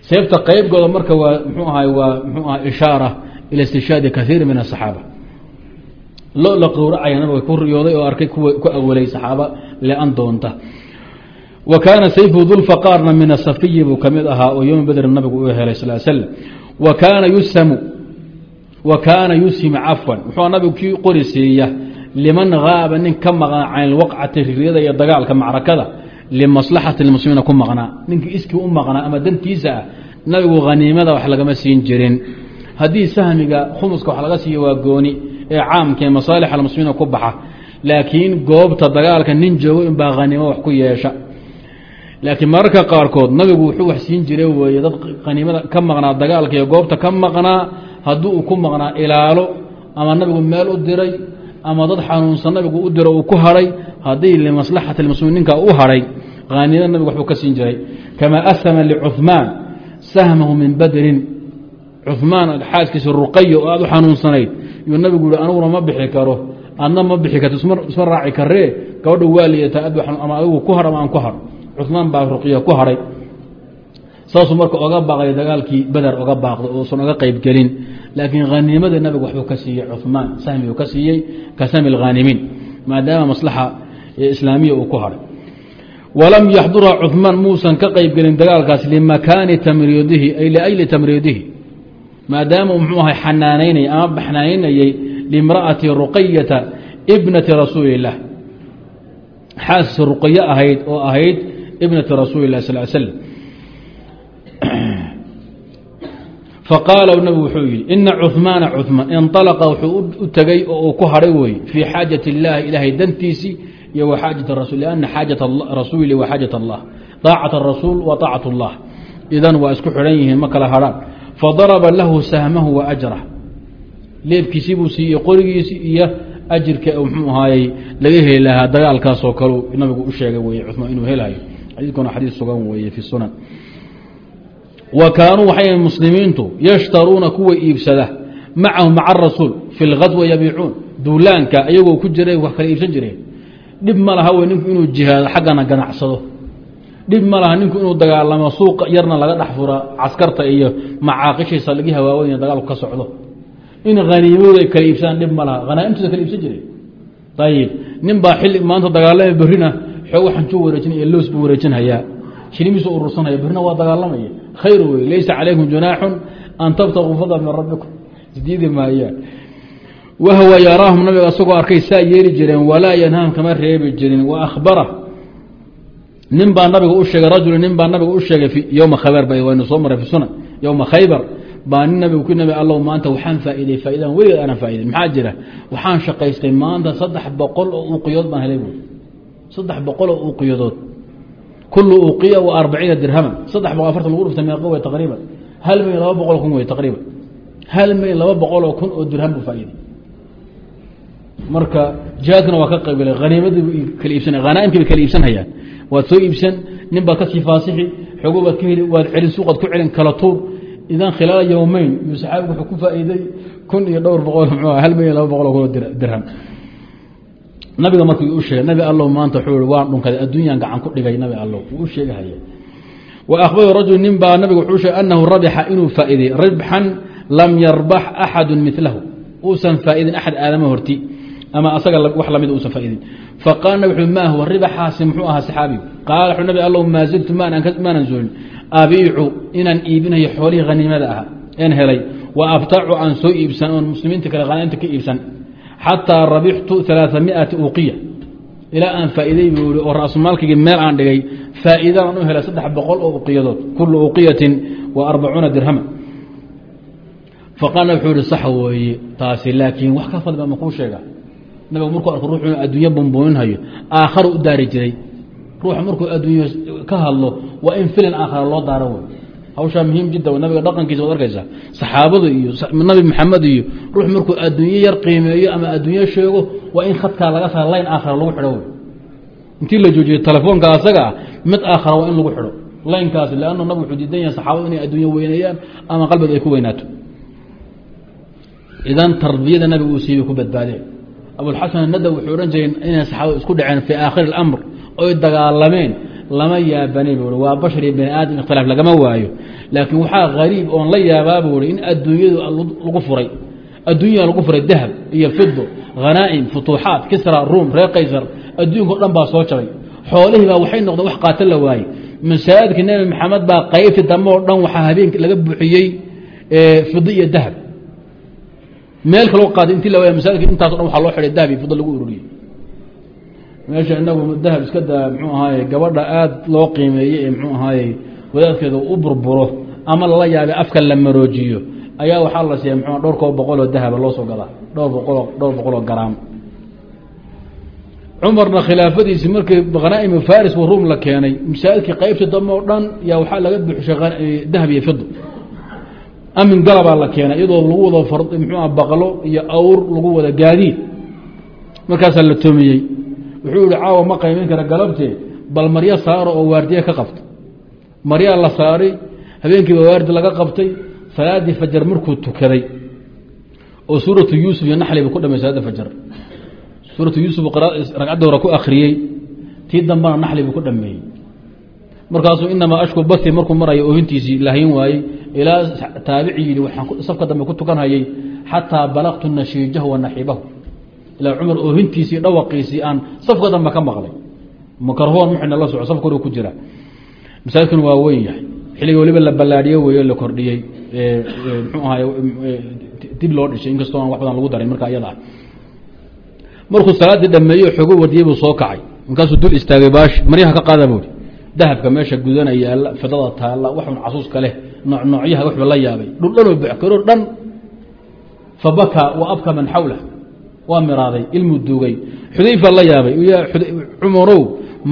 Speaker 1: Seefta qeybgooda marka waa mxuu ahay waa mxuu aha ishaara ila istishaadi kaiiri min asaxaaba lo la qowracaya ku riyooday oo arkay ku awalay saxaaba le-an doonta. Wa kaana sayfu dulfaqaarna min asafiyi buu ka mid ahaa oo yowma bedr nabigu u helay sal slam wa kaana yusamu wa kaana yushim cafwan muxuu nabigu kii qori liman haaba nin ka maqnaa can ilwaqcati ririyada iyo dagaalka macrakada limaslaxati lmuslimiina ku maqnaa ninkii iskii u maqnaa ama dantiisa ah nabigu haniimada wax lagama siin jirin haddii sahmiga khumuska wax laga siiyo waa gooni ee caamkae masaalix almuslimiina ku baxa laakiin goobta dagaalka nin joogo inbaa haniimo wax ku yeesha laakiin mararka qaarkood nabigu wuxuu wax siin jiray weeye dad haniimada ka maqnaa dagaalka iyo goobta ka maqnaa haddii uu ku maqnaa ilaalo ama nabigu meel u diray ama dad xanuunsan nabigu u diro uu ku haray haddii limaslaxati muslimiin ninkaa u haray haanimada nabigu waxbuu ka siin jiray. Kamaa asama licuhmaan sahmahu min badrin. Cuhmaan xaaskiisa ruqaya oo aada u xanuunsanayd yuu nabigu yihi aniguna ma bixi karo adna ma bixi karto isma raaci karee gabadha waa liyataa ama adigu ku har ama aan ku har. Cuhmaan baa ruqiya ku haray. Saasuu marka oga baaqay dagaalkii beder oga baaqday uusan oga qeyb gelin laakiin haniimada nabigu waxbuu ka siiyey cumaan sahmiguu ka siiyey ka sami lhaanimiin maadaama maslaxa islaamiya uu ku haray. Walam yaxdurha cumaan muusan ka qeyb gelin dagaalkaas limakaani tamriidihi ay liajli tamriidihi maadaama uu ahay xanaanaynay ama baxnaanaynayey limra'ati ruqayata ibnati rasuuli اllah xaaskiisa ruqayo ahayd oo ahayd ibnati rasuuli lah sal slm faqaala nabigu wuxuu yidhi ina cumaana cumaan inalaqa wuxuu u tegay oo uu ku hadhay weeye fii xaajat illaahi ilaahay dantiisii iyo wa xaajat rasuul ana xaajat rasuuli wa xaajat allah daacat arasuul wa aacat allah idan waa isku xidhan yihiin ma kala hadhaan fadaraba lahu sahmahu wa ajrah leebkiisii buu siiyey qorigiisii iyo ajirka muxuu ahaayey laga heli lahaa dagaalkaasoo kaleu nabigu u sheegay weye cumaan inuu helayo xadiidkuna xadiis sugan weeye fi sunan wa kaanuu waxay muslimiintu yashtaruuna kuwa iibsada macahu maca arasuul fi lghaswa yabiicuun. Duulaanka iyagoo ku jiray wax kala iibsan jireen dhib ma laha wey ninku inuu jihaado xaggana ganacsado. Dhib ma laha ninku inuu dagaalamo suuqa yarna laga dhex fura caskarta iyo macaaqishiisa lagi hawaawadaya dagaalku ka socdo. In haniimadu ay kala iibsadaan dhib ma laha. Hanaaimtooda kala iibsan jireen ayib nin baa xilli maanta dagaalama berrina xoog xanjuu wareejinaya loos buu wareejinhayaa. Shilimiisu urursanaya berrina waa khayr wey laysa calaykum junaaxun an tabtaguu fadla min rabbikum. Isdiidi maayaan wahwa yaraahum nabiga asagoo arkay saa yeeli jireen walaa yanhaam kama reebi jirin. Wa ahbara nin baa nabiga u sheegay rajul nin baa nabiga u sheegay yowma khaybar ba waynu soo maray fi sunan yowma khaybar. Baa nin nabigu ku nabi allow maanta waxaan faa'iiday faa'idadan weligeed aanan faa'iday maxaa jira? Waxaan shaqaystay maanta saddex boqol oo uuqiyood baan helay buui saddex oo uuqiyadood uuqiya wa arbaciina dirhaman. Saddex boqol afartan lagu dhuftay meeqo wey taqriiban. Hal milyan laba boqol kun wey taqriiban. Hal milyan laba boqol oo kun oo dirham buu faa'iday marka jihaadkana waa ka qaybgalay haniimadii bu kala iibsana hanaaimkii bay kala iibsanhayaan waad soo iibsan nin baad ka sii faasixi xoogo baad ka heli waad celin suuqaad ku celin kala tuur. Faa'iiday nabiga markuu u sheegay nabi allow maanta wuxuu i waan dhunkaday adduunyaan gacan ku dhigay nabi allow wuu sheegahaya wa akhbaru rajul nin baa nabiga wuxuu sheegay annahu rabixa inuu faa'iday ribxan lam yarbax axadu milahu uusan faa'idin axad aadama horti ama asaga wax la mid uusan faaidin faqaala wuxuu ma huwa ribaxaasi muxuu ahaa saxaabigu qaala wuxuu nabi allow maa ziltu maanan zoolin abiicu inaan iibinayo xoolihii haniimada ah een helay. Wa abtacu aan soo iibsan oon muslimiinta kale hanaimta ka iibsan xataa rabixtu alaaثa miati uqiya ilaa aan faa'iday buu i oo rasumaalkaygii meel aan dhigay faa'iidaan u helay saddex boqol oo uqiyadood kulu uqiyatin wa arbacuuna dirhama faqaala wuxuu ihi sax weeye taasi laakiin wax ka fadli ma kuu sheega nabigu markuu arko ruuxu adduunyo bumbuuninhayo aakharu u daari jiray. Ruuxa markuu adduunyo ka hadlo waa in filan aakhara loo daaro wey hawshaa muhiim jidda nabiga dhaqankiisa waad arkaysaa. Saxaabada iyo nabi maxamed iyo ruux markuu adduunyo yar qiimeeyo ama adduunyo sheego waa in khadkaa laga saara layn aakhara lagu xidho intii la joojiyey telefoonka asaga ah mid aakhara waa in lagu xidho. Laynkaasi leanna nabig wuxuu diidan yahay saxaabadu inay adduunyo weyneeyaan ama qalbiga ay ku weynaato. Idan tarbiyada nabiga uu siibay ku badbaadeen abulxasan nadaw wuxuu odhan jiray inay saxaabadu isku dhaceen fii aakhiri اlamr oy dagaalameen lama yaabani bu waa bashar iyo bani aadam ikhtilaaf lagama waayo. Laakiin waxaa hariib oon la yaabaa buu i in adduunyadu lagu furay. Adduunya lagu furay dahab iyo fido khanaa'im futuuxaat kisra ruum reer kaysar adduunka o dhan baa soo jabay. Xoolihii baa waxay noqdeen wax qaato la waaye. Masaajidka nebi maxamed baa qaybti dambe oo dhan waxaa habeenki laga buuxiyey fido iyo dahab. Meel kaloo qaaday intii la waaya masaajidka intaaso dhan waxaa loo xidhay dahab iyo fido lagu ururiyey meesha inagu dahab iska daa mxuu ahaaye gabadha aada loo qiimeeyey ee mxuu ahaaye wadaadkeeda u burburo ama lala yaabay afka la maroojiyo ayaa waxaa la siiya mxu dhowr koo boqoloo dahaba loo soo gadaa dhowr boqoloo dhowr boqoloo garaam. Cumarna khilaafadiisii markii khanaa'im faris wa ruum la keenay masaajidkii qaybta dambe oo dhan yaa waxaa laga buuxshay dahab iyo fido amin galabaa la keenay iyadoo lagu wado mxuua baqlo iyo awr lagu wada gaadiid markaasaa la tomiyey wuxuu yihi caawa ma qaymin kara galabtee bal maryo saaro oo waardiye ka qabta. Maryaa la saaray habeenkiiba waardi laga qabtay salaadii fajar markuu tukaday. Oo suuratu yuusuf iyo naxliba ku dhamay salaada fajar. Suuratu yuusuf ragcaddii hore ku akhriyey tii dambena naxlibu ku dhameeyey. Markaasuu inamaa ashku basi markuu marayo oohintiisii lahayn waayey ilaa taabici yidhi waxaan safka dambe ku tukanhayay xataa balaqtu nashiijahu wa naxiibahu ilaa cumar oohintiisii dhawaqiisii aan safka dambe ka maqlay. Makarhoon muxina la soco safka hore ku jira. Masaajidkuna waa weyn yahay. Xilliga waliba la ballaadhiye weeye la kordhiyey mxuu ahay dib loo dhishay inkastoo aan wax badan lagu daray marka iyada ah. Markuu salaaddii dhameeyo xoogo wadiyey buu soo kacay. Markaasuu dul istaagay baash maryaha ka qaada buuri dahabka meesha gudana yaalla fidada taalla waxun casuuska leh nooc noocyaha waxba la yaabay. Dhuldhanoo bxkaroo dhan. Fabakaa wa abka man xawlah waa miraaday ilmuu duugay xudayfa la yaabay. Cumarow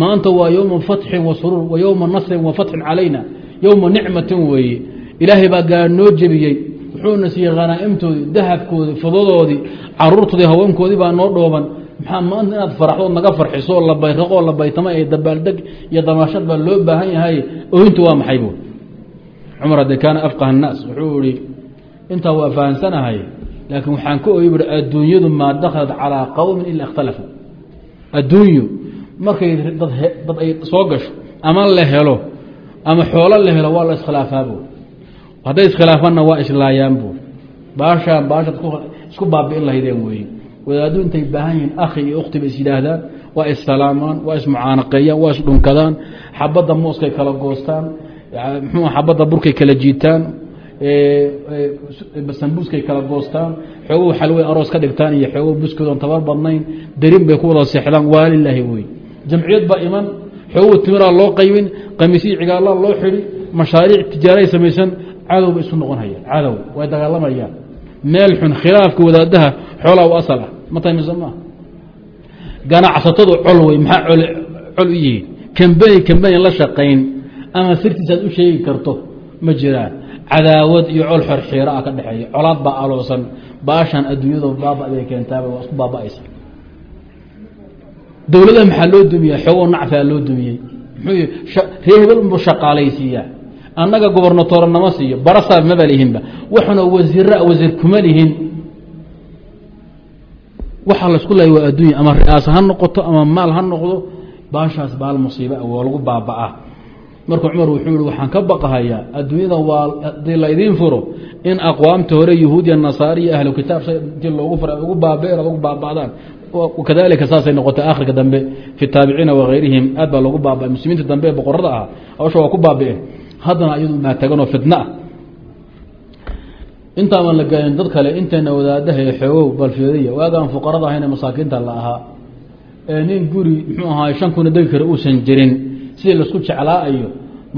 Speaker 1: maanta waa yowma fatxin wa suruur wa yowma nasrin wa fatxin calayna. Yowma nicmatin weeye. Ilaahay baa gaar noo jebiyey. Wuxuuna siiyey khanaa'imtoodii dahabkoodii fidadoodii caruurtoodii haweenkoodii baa noo dhooban. Maxaa maanta inaad faraxdood naga farxiso la bayraqoo la baytamo ee dabaaldeg iyo damaashad baa loo baahan yahay. Oohintu waa maxay buui cumar hadde kaana afqaha annaas wuxuu ihi intaa waa fahansanahay laakiin waxaan ka oyi buhi adduunyadu maa dakhalat calaa qowmin ila ikhtalafuu adduunyu markay dad ay soo gasho ama la helo ama xoolo la helo waa la iskhilaafaa buui hadday iskhilaafanna waa islaayaan buui baashaan baashaad isku baabi'in lahaydeen weeye wadaadu intay baahan yihiin akhi iyo ukhti bay is yidhaahdaan waa issalaamaan waa ismucaanaqeeyaan waa isdhunkadaan xabadda mooskay kala goostaan mxuu xabadda burkay kala jiitaan sambuuskay kala goostaan xoogow xalwey aroos ka dhigtaan iyo xoogow buskoodon tabar badnayn darin bay ku wada seexdaan waa lilaahi wey jamciyad baa iman xoogow timiraa loo qaybin qamiisii cigaalaa loo xidi mashaariic tijaaray samaysan cadow bay isu noqon cadow way dagaalamayaan. Meel xun khilaafka wadaadaha xoolaa u asal ah ma tahay mise maaha? Ganacsatadu col wey maxaa col u yihiin? Kambeni kambeni la shaqayn ama sirtiisaad u sheegi karto ma jiraan cadaawad iyo col xorxiira ah ka dhexeeya. Colaad baa aloosan. Baashan adduunyado baaba bay keentaaba waa isku baaba'aysa. Dowladaha maxaa loo dumiya xoogoo nacfaa loo dumiyey. Muxuu ree hebel unbuu shaqaalaysiiyaa annaga gobernatoora nama siiyo. Barasaab maba lihinba. Waxuna wasiira wasiir kuma lihin. Waxaa la isku leeya waa adduunya. Ama ri'aasa ha noqoto ama maal ha noqdo. Baashaas baal musiiba waa lagu baaba'aa marka cumar wuxuu yihi waxaan ka baqahayaa adduunyada waa haddii laydiin furo in aqwaamta hore yahuudiya nasaari iyo ahlu kitaab intii loogu fura ugu baabeen ugu baaba'daan kadalika saasay noqotay akhirka dambe fi taabiciina wagayrihim aad baa loogu baaba muslimiinta dambe ee boqorada ah hawsha waa ku baabi'een haddana iyadu maataganoo fidna ah. Intaaban la gaarin dad kale intayna wadaadaha xoogow balfeediya waagaan fuqarada ahayne masaakiinta la ahaa. Ee nin guri muxuu ahaay shan kuna degi kara uusan jirin sidii la isku jeclaayo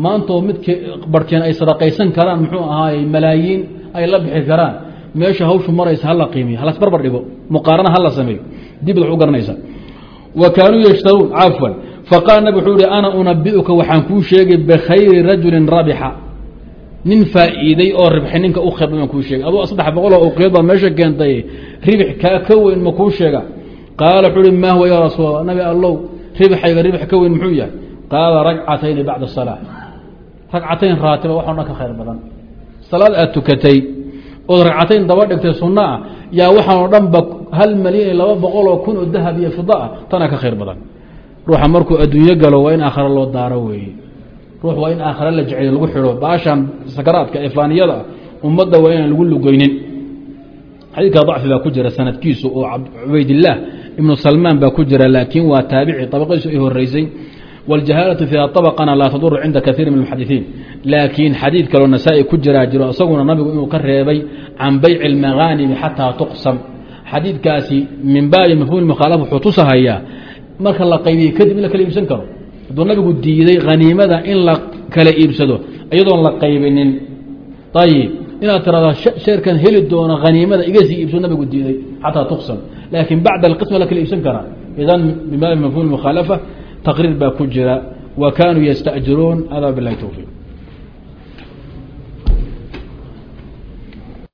Speaker 1: maantoo midk barhkeen ay sadaqaysan karaan muxuu ahaay malaayiin ay la bixi karaan meesha hawshu maraysa hala qiimiyo halas barbar dhigo muqaarana hala sameeyo dibad wax u garanaysa wa kaanuu yashtaruun cafwan faqaala nabig wuxuu ihi ana unabiuka waxaan kuu sheegay bikhayri rajulin rabixa. Nin faa'iiday oo ribxay ninka u khayr badan kuu sheegay. Aduu saddex boqol oo uqiyad baa meesha keentay ribix kaa ka weyn ma kuu sheega. Qaala wuxuu uhi maa huwa yaa rasuul nabi allow ribxayga ribx ka weyn muxuu yahay qaala ragcatayni bacda salaa ragcatayn raatiba waxao dhan ka khayr badan salaad aad tukatay ood ragcatayn daba dhigtay sunno ah yaa waxaanoo dhan ba hal malyan iyo laba boqol oo kun oo dahab iyo fida ah tanaa ka khayr badan ruuxa markuu adduunyo galo waa in aakhare loo daaro weeye ruux waa in aakhare la jeceliyo lagu xidho baashan sakaraadka ah ummadda waa inaan lagu lugeynin xadiidka dacfi baa ku jira sanadkiisu oo cubaydillaah ibnu salmaan baa ku jira laakiin waa taabici abaqadiisu ay horeysay wاljahaalatu fiiha طabqana laa taduru cinda kaiiri min اmuxadiثiin laakiin xadiid kaloo nasaa-i ku jiraa jiro isaguna nabigu inuu ka reebay can bayci اlmaghanimi xataa tuqsam xadiidkaasi min baabi mafhum mukhaalaf wuxuu tusahayaa marka la qaybiyey kadib in la kala iibsan karo hadduu nabigu diiday haniimada in la kala iibsado iyadoon la qaybinin ayib inaad tirahda sheerkan heli doono haniimada iga sii iibso nabigu diiday xataa tuqsam laakiin bacda alqisma la kala iibsan karaa idan min baabi mafhum mukhaalafa taqriir baa ku jira wa kaanuu yasta'jiruun adaa bilahi towfiiq